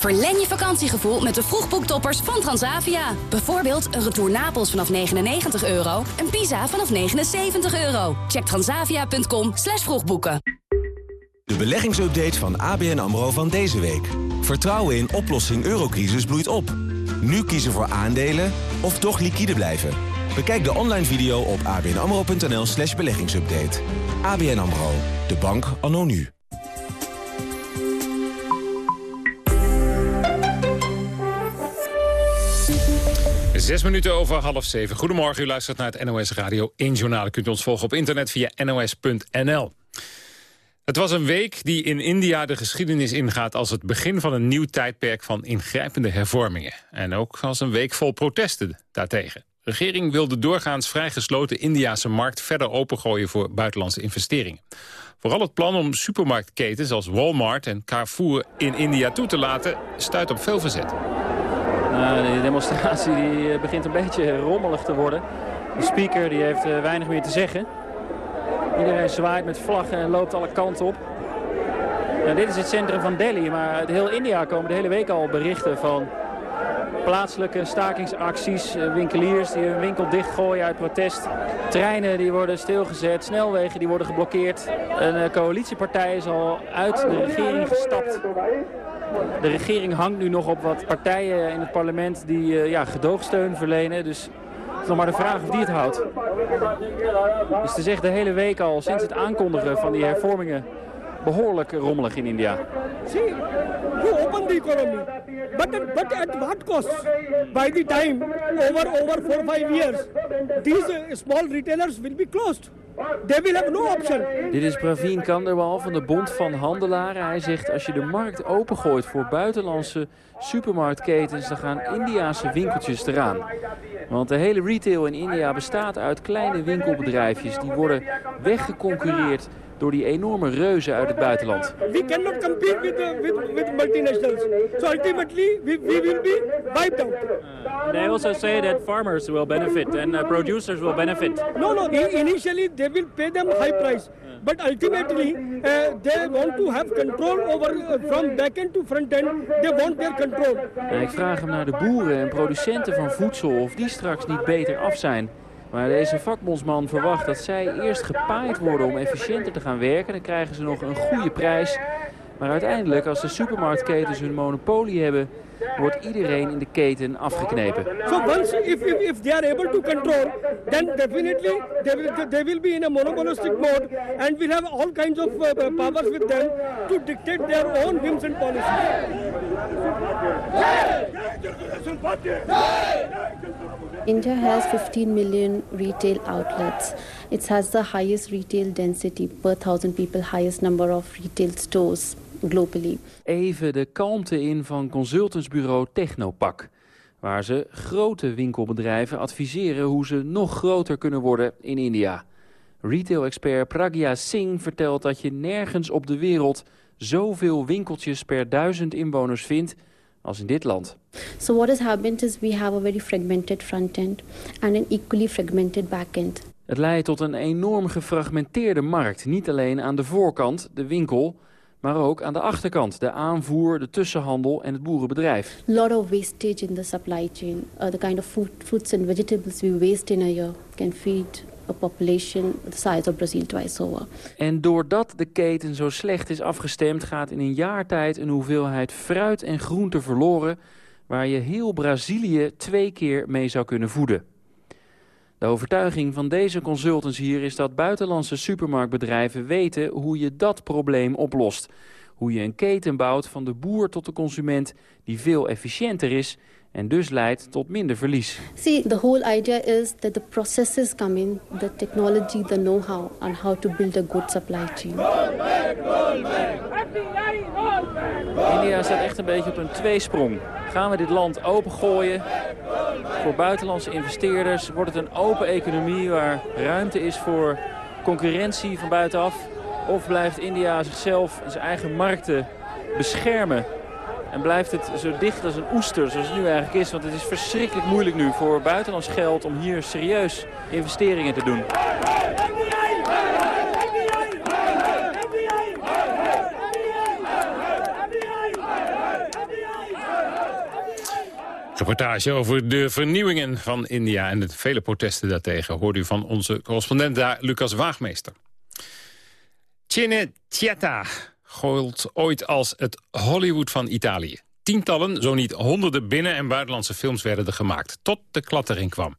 Verleng je vakantiegevoel met de vroegboektoppers van Transavia. Bijvoorbeeld een retour Napels vanaf 99 euro en Pisa vanaf 79 euro. Check transavia.com slash vroegboeken. De beleggingsupdate van ABN AMRO van deze week. Vertrouwen in oplossing eurocrisis bloeit op. Nu kiezen voor aandelen of toch liquide blijven. Bekijk de online video op abnamro.nl slash beleggingsupdate. ABN AMRO. De bank anno nu. Zes minuten over half zeven. Goedemorgen, u luistert naar het NOS Radio 1 Journaal. U kunt ons volgen op internet via nos.nl. Het was een week die in India de geschiedenis ingaat... als het begin van een nieuw tijdperk van ingrijpende hervormingen. En ook als een week vol protesten daartegen. De regering wil de doorgaans vrij gesloten Indiase markt... verder opengooien voor buitenlandse investeringen. Vooral het plan om supermarktketens als Walmart en Carrefour in India toe te laten... stuit op veel verzet. De demonstratie die eh, begint een beetje rommelig te worden. De speaker die heeft eh, weinig meer te zeggen. Iedereen zwaait met vlaggen en loopt alle kanten op. Nou, dit is het centrum van Delhi, maar uit heel India komen de hele week al berichten van plaatselijke stakingsacties. eh, Winkeliers die hun winkel dichtgooien uit protest. Treinen die worden stilgezet, snelwegen die worden geblokkeerd. Een coalitiepartij is al uit de regering gestapt. De regering hangt nu nog op wat partijen in het parlement die eh, ja, gedoogsteun verlenen. Dus het is nog maar de vraag of die het houdt. Dus is echt de hele week al, sinds het aankondigen van die hervormingen, behoorlijk rommelig in India. See, you open the economy, but but at what cost? By the time, over over four five years, these uh, small retailers will be closed. No option. Dit is Praveen Kanderwal van de Bond van Handelaren. Hij zegt als je de markt opengooit voor buitenlandse supermarktketens... dan gaan Indiase winkeltjes eraan. Want de hele retail in India bestaat uit kleine winkelbedrijfjes. Die worden weggeconcurreerd door die enorme reuzen uit het buitenland. We cannot compete with, uh, with, with multinationals. So ultimately, we, we will be wiped out. They also say that farmers will benefit and uh, producers will benefit. No, no. Initially, they will pay them high price, but ultimately, uh, they want to have control over uh, from back end to front end. They want their control. Nou, ik vraag hem naar de boeren en producenten van voedsel of die straks niet beter af zijn. Maar deze vakbondsman verwacht dat zij eerst gepaaid worden om efficiënter te gaan werken. Dan krijgen ze nog een goede prijs. Maar uiteindelijk, als de supermarktketens hun monopolie hebben, wordt iedereen in de keten afgeknepen. So once, if, if, if they are able to control, then definitely they will, they will be in a monopolistic mode and will have all kinds of uh, powers with them to dictate their own whims and policies. India has 15 million retail outlets. It has the highest retail density per thousand people, highest number of retail stores globally. Even de kalmte in van consultantsbureau Technopak. Waar ze grote winkelbedrijven adviseren hoe ze nog groter kunnen worden in India. Retail-expert Pragya Singh vertelt dat je nergens op de wereld zoveel winkeltjes per duizend inwoners vindt als in dit land. So what has happened is we have a very fragmented front end and an equally fragmented back end. Het leidt tot een enorm gefragmenteerde markt. Niet alleen aan de voorkant, de winkel, maar ook aan de achterkant. De aanvoer, de tussenhandel en het boerenbedrijf. A lot of wastage in the supply chain. Uh, the kind of food, fruits and vegetables we waste in a year can feed a population the size of Brazil twice over. En doordat de keten zo slecht is afgestemd... gaat in een jaar tijd een hoeveelheid fruit en groente verloren... waar je heel Brazilië twee keer mee zou kunnen voeden. De overtuiging van deze consultants hier is dat buitenlandse supermarktbedrijven weten hoe je dat probleem oplost. Hoe je een keten bouwt van de boer tot de consument die veel efficiënter is en dus leidt tot minder verlies. See, the whole idea is that the processes come in, the technology, the know-how on how to build a good supply chain. India staat echt een beetje op een tweesprong. Gaan we dit land opengooien voor buitenlandse investeerders? Wordt het een open economie waar ruimte is voor concurrentie van buitenaf? Of blijft India zichzelf en zijn eigen markten beschermen? En blijft het zo dicht als een oester, zoals het nu eigenlijk is? Want het is verschrikkelijk moeilijk nu voor buitenlands geld om hier serieus investeringen te doen. Reportage over de vernieuwingen van India en de vele protesten daartegen... hoort u van onze correspondent daar, Lucas Waagmeester. Cinecittà gold ooit als het Hollywood van Italië. Tientallen, zo niet honderden binnen- en buitenlandse films werden er gemaakt. Tot de klattering kwam.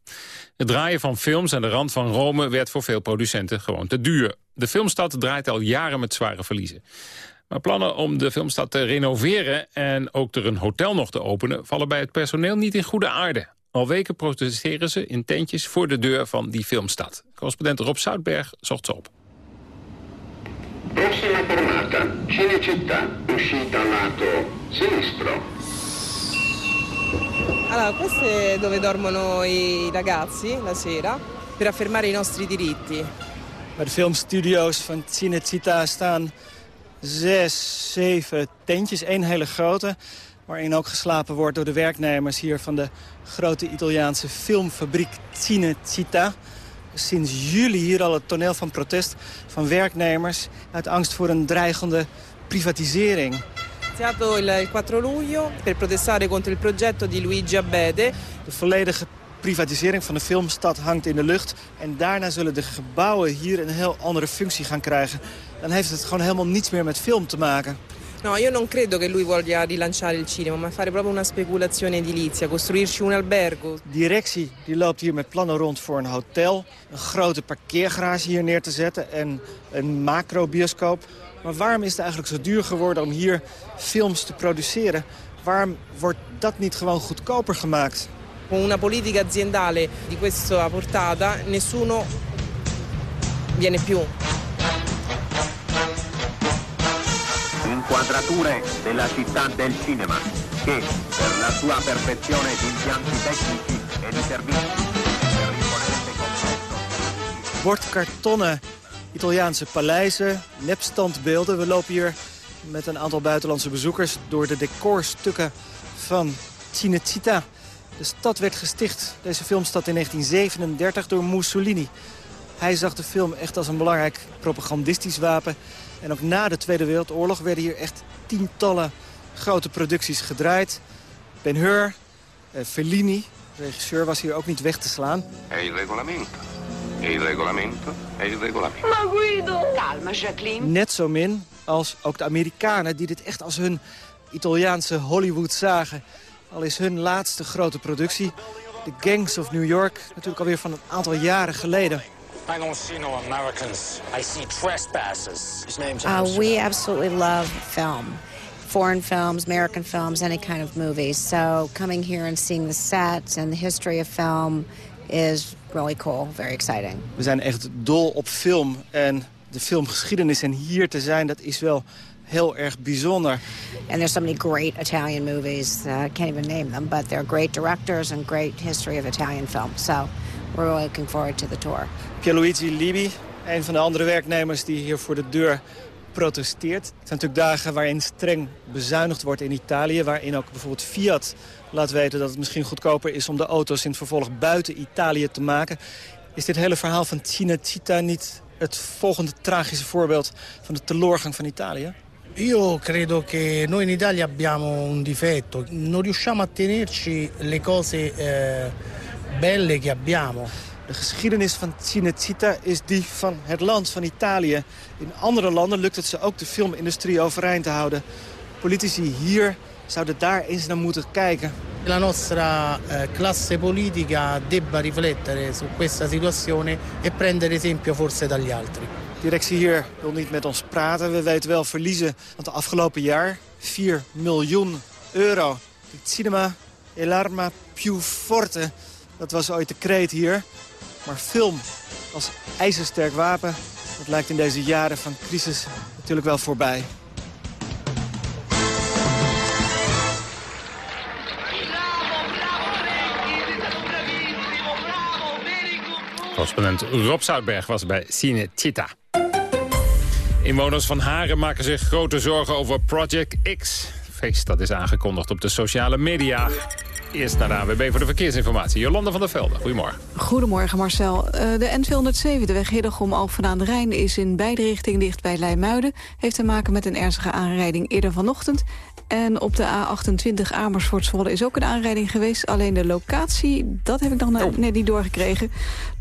Het draaien van films aan de rand van Rome werd voor veel producenten gewoon te duur. De filmstad draait al jaren met zware verliezen. Maar plannen om de filmstad te renoveren en ook er een hotel nog te openen... vallen bij het personeel niet in goede aarde. Al weken protesteren ze in tentjes voor de deur van die filmstad. Correspondent Rob Zoutberg zocht ze op. Prossima fermata, Cinecittà, uscita lato sinistro. Allora, questo è dove dormono i ragazzi la sera per affermare i nostri diritti. Bij de filmstudio's van Cinecittà staan zes, zeven tentjes. één hele grote, waarin ook geslapen wordt door de werknemers hier van de grote Italiaanse filmfabriek Cinecittà. Sinds juli hier al het toneel van protest van werknemers uit angst voor een dreigende privatisering. Iniziato il 4 luglio per protestare contro il progetto di Luigi Abede. De volledige privatisering van de filmstad hangt in de lucht. En daarna zullen de gebouwen hier een heel andere functie gaan krijgen. Dan heeft het gewoon helemaal niets meer met film te maken. No, io non credo che lui voglia rilanciare il cinema, ma fare proprio una speculazione edilizia, costruirci un albergo. Directie die loopt hier met plannen rond voor een hotel, een grote parkeergarage hier neer te zetten en een macrobioscoop. Maar waarom is het eigenlijk zo duur geworden om hier films te produceren? Waarom wordt dat niet gewoon goedkoper gemaakt? Con una politica aziendale di questa portata nessuno viene più. Inquadrature della città del cinema, che per la sua perfezione di impianti tecnici e di servizi per complesso Bordkartonnen, Italiaanse paleizen, nepstandbeelden. We lopen hier met een aantal buitenlandse bezoekers door de decorstukken van Cinecittà. De stad werd gesticht, deze filmstad, in 1937 door Mussolini. Hij zag de film echt als een belangrijk propagandistisch wapen. En ook na de Tweede Wereldoorlog werden hier echt tientallen grote producties gedraaid. Ben-Hur, eh, Fellini, de regisseur, was hier ook niet weg te slaan. Il regolamento. Il regolamento il regolamento. Ma Guido! Calma, Jacqueline. Net zo min als ook de Amerikanen die dit echt als hun Italiaanse Hollywood zagen. Al is hun laatste grote productie, The Gangs of New York, natuurlijk alweer van een aantal jaren geleden. I don't see no Americans. I see trespassers. His name's Uh, we absolutely love film. Foreign films, American films, any kind of movies. So coming here and seeing the sets and the history of film is really cool, very exciting. We zijn echt dol op film en de filmgeschiedenis. En hier te zijn, dat is wel heel erg bijzonder. And there's so many great Italian movies. Uh, I can't even name them, but they're great directors and great history of Italian film. So we're really looking forward to the tour. Pierluigi Libi, een van de andere werknemers die hier voor de deur protesteert. Het zijn natuurlijk dagen waarin streng bezuinigd wordt in Italië. Waarin ook bijvoorbeeld Fiat laat weten dat het misschien goedkoper is... om de auto's in het vervolg buiten Italië te maken. Is dit hele verhaal van Cinecittà niet het volgende tragische voorbeeld... van de teloorgang van Italië? Io credo che noi in Italia abbiamo un difetto, non riusciamo a tenerci le cose eh, belle che abbiamo. De geschiedenis van Cinecittà is die van het land van Italië. In andere landen lukt het ze ook de filmindustrie overeind te houden. Politici hier zouden daar eens naar moeten kijken. La nostra eh, classe politica debba riflettere su questa situazione e prendere esempio forse dagli altri. Directie hier wil niet met ons praten. We weten wel verliezen want de afgelopen jaar 4 miljoen euro. Het cinema e l'arma più forte. Dat was ooit de kreet hier. Maar film als ijzersterk wapen, dat lijkt in deze jaren van crisis natuurlijk wel voorbij. Correspondent Rob Zoutberg was bij Cinecittà. Inwoners van Haren maken zich grote zorgen over Project X. Feest dat is aangekondigd op de sociale media. Eerst naar de AWB voor de verkeersinformatie. Jolanda van der Velde, goedemorgen. Goedemorgen Marcel. Eh, de N207, de weg Hillegom Alphen aan de Rijn... is in beide richtingen dicht bij Leimuiden. Heeft te maken met een ernstige aanrijding eerder vanochtend. En op de A28 Amersfoort Zwolle is ook een aanrijding geweest. Alleen de locatie, dat heb ik nog net- net niet doorgekregen.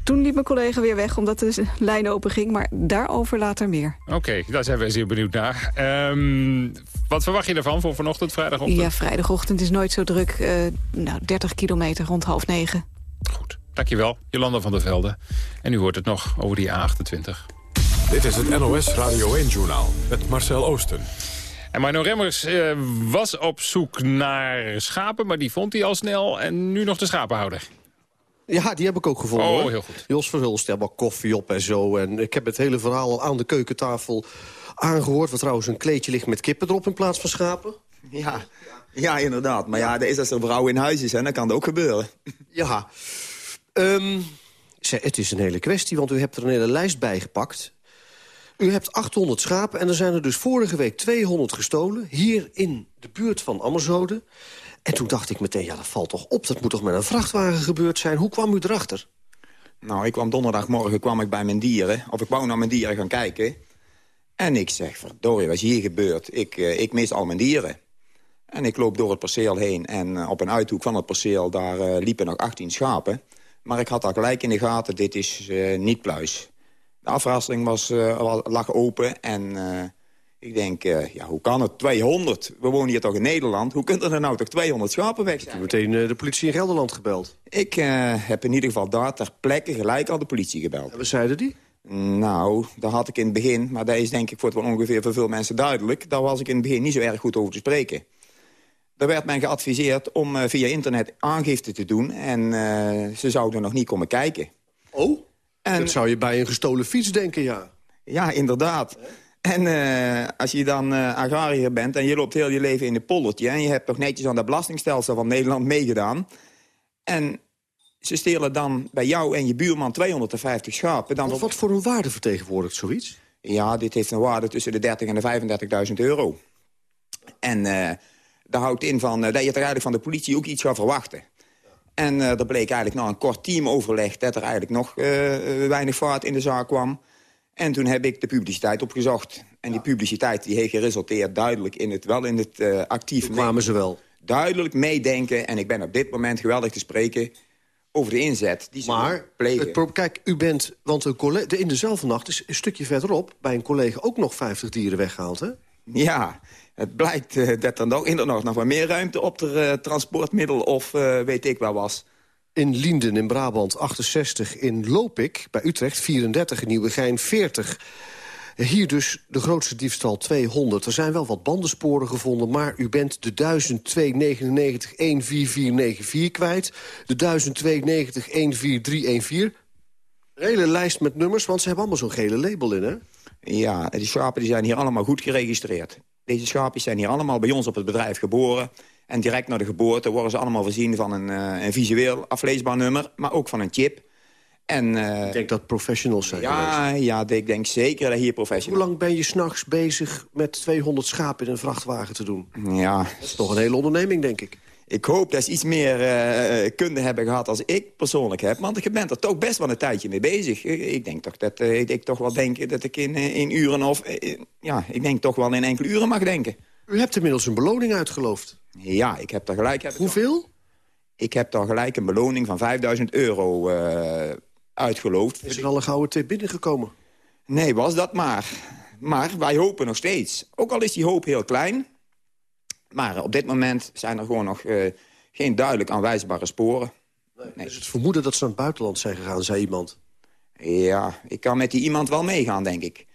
Toen liep mijn collega weer weg omdat de lijn open ging. Maar daarover later meer. Oké, daar zijn we zeer benieuwd naar. Ehm, wat verwacht je ervan voor vanochtend, vrijdagochtend? Ja, vrijdagochtend is nooit zo druk. Eh, nou, 30 kilometer rond half negen. Dankjewel, Jolanda van der Velde. En u hoort het nog over die A28. Dit is het NOS Radio 1-journaal met Marcel Oosten. En Marno Remmers eh, was op zoek naar schapen, maar die vond hij al snel. En nu nog de schapenhouder. Ja, die heb ik ook gevonden. Oh, hoor. heel goed. Jos Verhulst, ja, maar koffie op en zo. En ik heb het hele verhaal al aan de keukentafel aangehoord... waar trouwens een kleedje ligt met kippen erop in plaats van schapen. Ja, ja inderdaad. Maar ja, er is als er vrouw in huis is, hè, dan kan dat ook gebeuren. Ja. Ehm, zeg, het is een hele kwestie, want u hebt er een hele lijst bij gepakt. U hebt 800 schapen en er zijn er dus vorige week 200 gestolen... hier in de buurt van Amershoden. En toen dacht ik meteen, ja, dat valt toch op. Dat moet toch met een vrachtwagen gebeurd zijn. Hoe kwam u erachter? Nou, ik kwam donderdagmorgen kwam ik bij mijn dieren. Of ik wou naar mijn dieren gaan kijken. En ik zeg, verdorie, wat is hier gebeurd? Ik, eh, ik mis al mijn dieren. En ik loop door het perceel heen. En eh, op een uithoek van het perceel, daar eh, liepen nog 18 schapen. Maar ik had al gelijk in de gaten, dit is niet pluis. De afrasseling was, wa- lag open en ik denk, eh, ja, hoe kan het? 200. We wonen hier toch in Nederland. Hoe kunnen er nou toch 200 schapen weg zijn? Meteen eh, de politie in Gelderland gebeld. Ik eh, heb in ieder geval daar ter plekke gelijk al de politie gebeld. En wat zeiden die? Nou, dat had ik in het begin, maar dat is denk ik voor het wel ongeveer voor veel mensen duidelijk. Daar was ik in het begin niet zo erg goed over te spreken. Er werd mij geadviseerd om via internet aangifte te doen en ze zouden nog niet komen kijken. Oh? En, Dat zou je bij een gestolen fiets denken, ja. Ja, inderdaad. En eh, als je dan eh, agrariër bent en je loopt heel je leven in de poldertje... en je hebt toch netjes aan dat belastingstelsel van Nederland meegedaan... en ze stelen dan bij jou en je buurman 250 schapen... Dan Wat, wat voor een waarde vertegenwoordigt zoiets? Ja, dit heeft een waarde tussen de 30 en de 35.000 euro. En eh dat houdt in van, dat je er eigenlijk van de politie ook iets gaat verwachten. En er bleek eigenlijk na een kort teamoverleg... dat er eigenlijk nog weinig vaart in de zaak kwam. En toen heb ik de publiciteit opgezocht. En die publiciteit die heeft geresulteerd duidelijk in het, wel in het eh actief... Toen kwamen ze wel. Duidelijk meedenken. En ik ben op dit moment geweldig te spreken over de inzet die ze Maar, plegen. kijk, u bent, want een collega, in dezelfde nacht is een stukje verderop... bij een collega ook nog 50 dieren weggehaald, hè? Ja, het blijkt eh, dat er nog, inderdaad nog wat meer ruimte op het eh, transportmiddel of weet ik wel was. In Lienden in Brabant 68, in Lopik bij Utrecht 34, in Nieuwegein 40. Hier dus de grootste diefstal 200. Er zijn wel wat bandensporen gevonden, maar u bent de 100299 14494 kwijt. De 100290 14314. Een hele lijst met nummers, want ze hebben allemaal zo'n gele label in, hè? Ja, die schapen die zijn hier allemaal goed geregistreerd. Deze schaapjes zijn hier allemaal bij ons op het bedrijf geboren. En direct na de geboorte worden ze allemaal voorzien van een, eh, een visueel afleesbaar nummer... maar ook van een chip. En, eh, Ik denk dat professionals zijn ja, ja, ik denk zeker dat hier professionals... Hoe lang ben je s'nachts bezig met 200 schapen in een vrachtwagen te doen? Ja. Dat is toch een hele onderneming, denk ik. Ik hoop dat ze iets meer eh, kunde hebben gehad als ik persoonlijk heb. Want ik ben er toch best wel een tijdje mee bezig. Ik, denk toch dat ik toch wel denk dat ik in, in uren of... ja, ik denk toch wel in enkele uren mag denken. U hebt inmiddels een beloning uitgeloofd. Ja, ik heb daar gelijk... Heb ik Hoeveel? Ik heb daar gelijk een beloning van 5000 euro eh, uitgeloofd. Is er al een gouden tip binnengekomen? Nee, was dat maar. Maar wij hopen nog steeds. Ook al is die hoop heel klein. Maar op dit moment zijn er gewoon nog eh, geen duidelijk aanwijsbare sporen. Nee. Is het vermoeden dat ze naar het buitenland zijn gegaan, zei iemand? Ja, ik kan met die iemand wel meegaan, denk ik.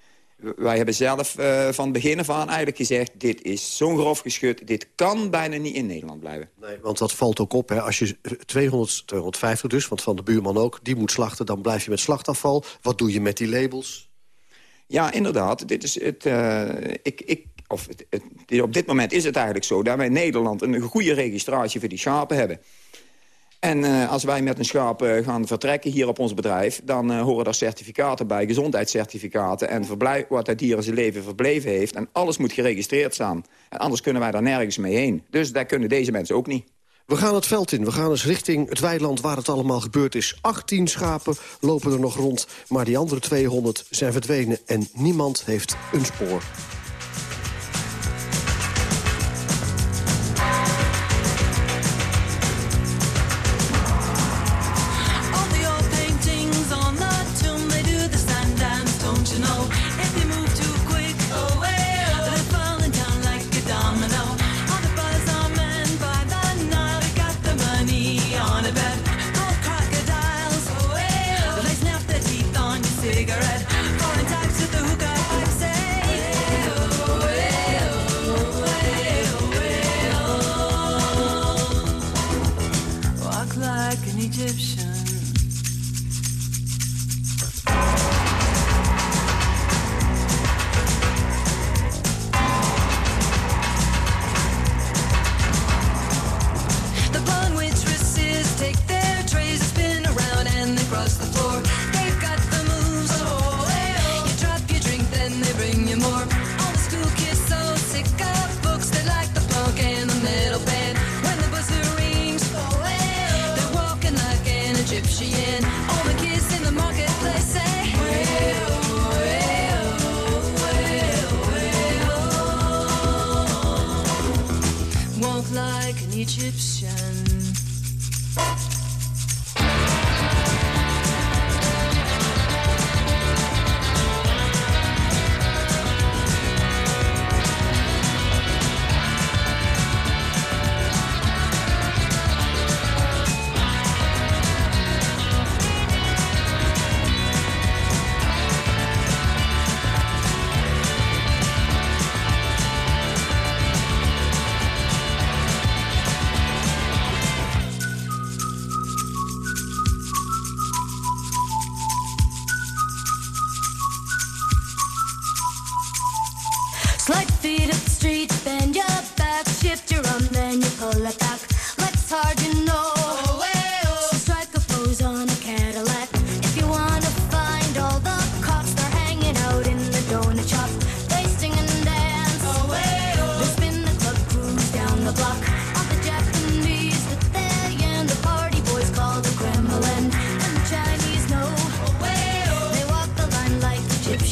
Wij hebben zelf uh, van begin af aan eigenlijk gezegd... dit is zo'n grof geschut, dit kan bijna niet in Nederland blijven. Nee, want dat valt ook op. Hè. Als je 200, 250 dus, want van de buurman ook... die moet slachten, dan blijf je met slachtafval. Wat doe je met die labels? Ja, inderdaad. Dit is het, uh, ik, ik, of het, het, op dit moment is het eigenlijk zo... dat wij in Nederland een goede registratie voor die schapen hebben... En uh, als wij met een schaap uh, gaan vertrekken hier op ons bedrijf... dan uh, horen daar certificaten bij, gezondheidscertificaten... en verblijf, wat dat dier in zijn leven verbleven heeft. En alles moet geregistreerd staan. En anders kunnen wij daar nergens mee heen. Dus daar kunnen deze mensen ook niet. We gaan het veld in. We gaan eens richting het weiland waar het allemaal gebeurd is. 18 schapen lopen er nog rond, maar die andere 200 zijn verdwenen... en niemand heeft een spoor.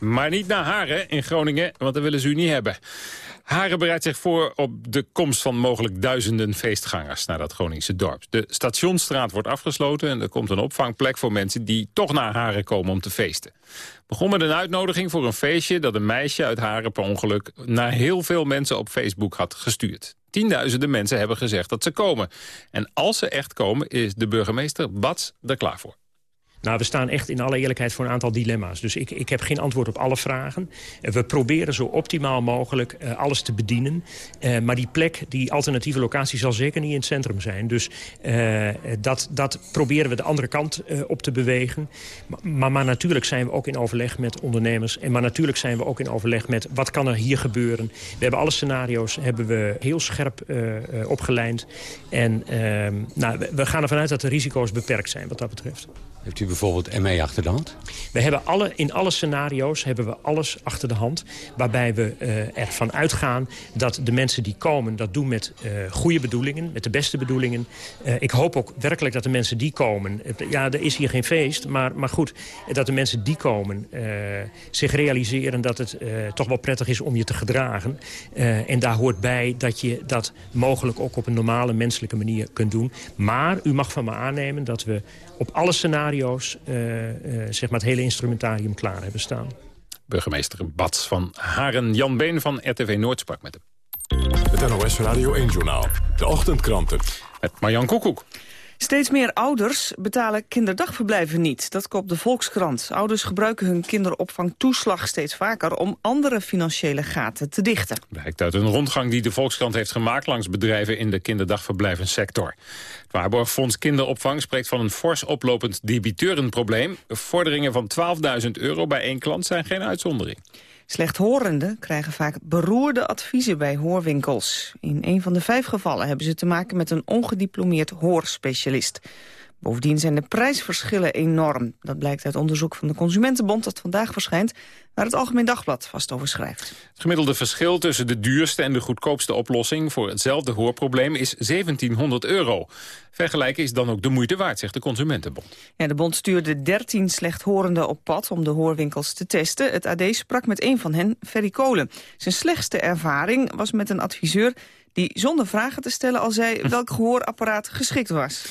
Maar niet naar Haren in Groningen, want dan willen ze u niet hebben. Haren bereidt zich voor op de komst van mogelijk duizenden feestgangers naar dat Groningse dorp. De stationsstraat wordt afgesloten en er komt een opvangplek voor mensen die toch naar Haren komen om te feesten. Begon met een uitnodiging voor een feestje dat een meisje uit Haren per ongeluk naar heel veel mensen op Facebook had gestuurd. Tienduizenden mensen hebben gezegd dat ze komen. En als ze echt komen is de burgemeester Bats er klaar voor. Nou, we staan echt in alle eerlijkheid voor een aantal dilemma's. Dus ik, ik heb geen antwoord op alle vragen. Uh, we proberen zo optimaal mogelijk uh, alles te bedienen. Uh, maar die plek, die alternatieve locatie, zal zeker niet in het centrum zijn. Dus dat, dat proberen we de andere kant op te bewegen. Maar, maar, natuurlijk zijn we ook in overleg met ondernemers. En maar natuurlijk zijn we ook in overleg met wat kan er hier gebeuren. We hebben alle scenario's hebben we heel scherp opgelijnd. En ehm, nou, we gaan ervan uit dat de risico's beperkt zijn wat dat betreft. Heeft u bijvoorbeeld ME achter de hand? We hebben alle, in alle scenario's hebben we alles achter de hand. Waarbij we uh, ervan uitgaan dat de mensen die komen... dat doen met uh, goede bedoelingen, met de beste bedoelingen. Uh, ik hoop ook werkelijk dat de mensen die komen... ja, er is hier geen feest, maar, maar goed... dat de mensen die komen zich realiseren dat het toch wel prettig is om je te gedragen. en daar hoort bij dat je dat mogelijk ook op een normale menselijke manier kunt doen. Maar u mag van me aannemen dat we op alle scenario's uh, uh, zeg maar het hele instrumentarium klaar hebben staan. Burgemeester Bats van Haren. Jan Been van RTV Noord sprak met hem. Het NOS Radio 1-journaal. De ochtendkranten. Met Marjan Koekoek. Steeds meer ouders betalen kinderdagverblijven niet. Dat koopt de Volkskrant. Ouders gebruiken hun kinderopvangtoeslag steeds vaker... om andere financiële gaten te dichten. Blijkt uit een rondgang die de Volkskrant heeft gemaakt... langs bedrijven in de kinderdagverblijvensector. Het Waarborgfonds Kinderopvang spreekt van een fors oplopend debiteurenprobleem. Vorderingen van 12.000 euro bij één klant zijn geen uitzondering. Slechthorenden krijgen vaak beroerde adviezen bij hoorwinkels. In een van de vijf gevallen hebben ze te maken met een ongediplomeerd hoorspecialist. Bovendien zijn de prijsverschillen enorm. Dat blijkt uit onderzoek van de Consumentenbond dat vandaag verschijnt... waar het Algemeen Dagblad vast over schrijft. Het gemiddelde verschil tussen de duurste en de goedkoopste oplossing... voor hetzelfde hoorprobleem is 1700 euro. Vergelijken is dan ook de moeite waard, zegt de Consumentenbond. Ja, de bond stuurde 13 slechthorenden op pad om de hoorwinkels te testen. Het AD sprak met een van hen, Ferry Kolen. Zijn slechtste ervaring was met een adviseur... die zonder vragen te stellen al zei welk gehoorapparaat geschikt was.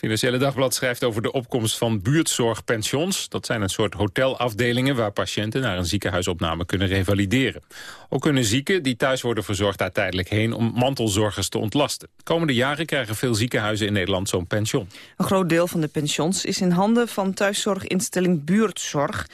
Financiële Dagblad schrijft over de opkomst van buurtzorgpensions. Dat zijn een soort hotelafdelingen waar patiënten naar een ziekenhuisopname kunnen revalideren. Ook kunnen zieken die thuis worden verzorgd daar tijdelijk heen om mantelzorgers te ontlasten. De komende jaren krijgen veel ziekenhuizen in Nederland zo'n pension. Een groot deel van de pensions is in handen van thuiszorginstelling Buurtzorg.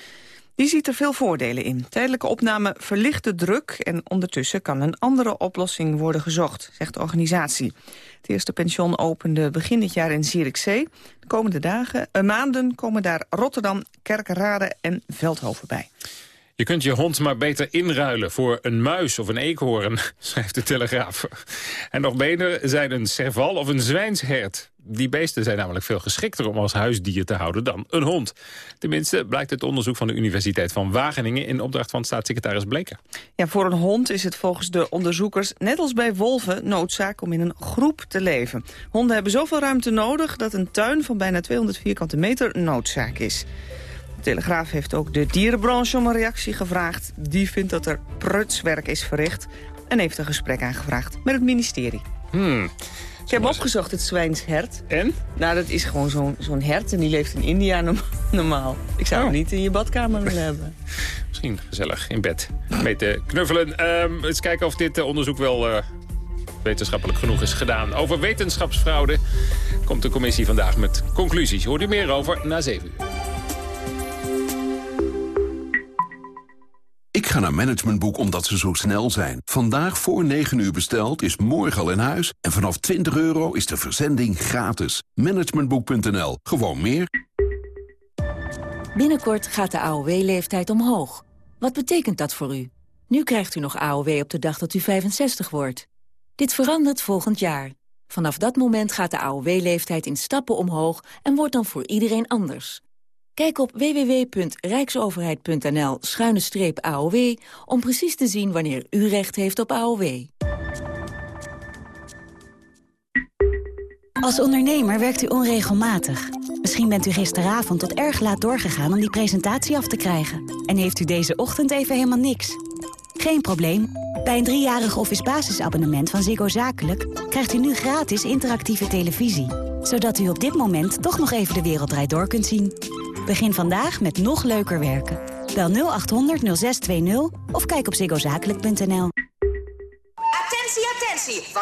Die ziet er veel voordelen in. Tijdelijke opname verlicht de druk... en ondertussen kan een andere oplossing worden gezocht, zegt de organisatie. Het eerste pension opende begin dit jaar in Zierikzee. De komende dagen, uh, maanden komen daar Rotterdam, Kerkrade en Veldhoven bij. Je kunt je hond maar beter inruilen voor een muis of een eekhoorn, schrijft de Telegraaf. En nog beter zijn een serval of een zwijnshert. Die beesten zijn namelijk veel geschikter om als huisdier te houden dan een hond. Tenminste blijkt het onderzoek van de Universiteit van Wageningen... in opdracht van staatssecretaris Bleker. Ja, voor een hond is het volgens de onderzoekers, net als bij wolven... noodzaak om in een groep te leven. Honden hebben zoveel ruimte nodig dat een tuin van bijna 200 vierkante meter noodzaak is. Telegraaf heeft ook de dierenbranche om een reactie gevraagd. Die vindt dat er prutswerk is verricht en heeft een gesprek aangevraagd met het ministerie. Hmm. Ik heb opgezocht het zwijnshert. En? Nou, dat is gewoon zo'n zo'n hert en die leeft in India normaal. Ik zou Oh. hem niet in je badkamer willen hebben. Misschien gezellig in bed mee te knuffelen. Ehm, eens kijken of dit eh, onderzoek wel eh, wetenschappelijk genoeg is gedaan. Over wetenschapsfraude komt de commissie vandaag met conclusies. Hoort u meer over na 7 uur. Ik ga naar Managementboek omdat ze zo snel zijn. Vandaag voor 9 uur besteld is morgen al in huis. En vanaf 20 euro is de verzending gratis. Managementboek.nl. Gewoon meer. Binnenkort gaat de AOW-leeftijd omhoog. Wat betekent dat voor u? Nu krijgt u nog AOW op de dag dat u 65 wordt. Dit verandert volgend jaar. Vanaf dat moment gaat de AOW-leeftijd in stappen omhoog... en wordt dan voor iedereen anders. Kijk op www.rijksoverheid.nl-aow... om precies te zien wanneer u recht heeft op AOW. Als ondernemer werkt u onregelmatig. Misschien bent u gisteravond tot erg laat doorgegaan om die presentatie af te krijgen. En heeft u deze ochtend even helemaal niks. Geen probleem. Bij een driejarig office basisabonnement van Ziggo Zakelijk... krijgt u nu gratis interactieve televisie. Zodat u op dit moment toch nog even de wereld door kunt zien. Begin vandaag met nog leuker werken. Bel 0800 0620 of kijk op ziggozakelijk.nl.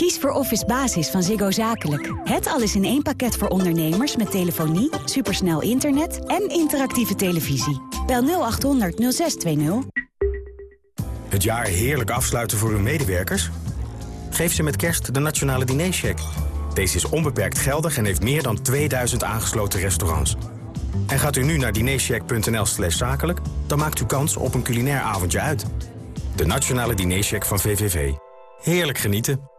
Kies voor Office Basis van Ziggo Zakelijk. Het alles in één pakket voor ondernemers met telefonie, supersnel internet en interactieve televisie. Bel 0800 0620. Het jaar heerlijk afsluiten voor uw medewerkers? Geef ze met kerst de Nationale Dinercheck. Deze is onbeperkt geldig en heeft meer dan 2000 aangesloten restaurants. En gaat u nu naar dinercheck.nl slash zakelijk... dan maakt u kans op een culinair avondje uit. De Nationale Dinercheck van VVV. Heerlijk genieten.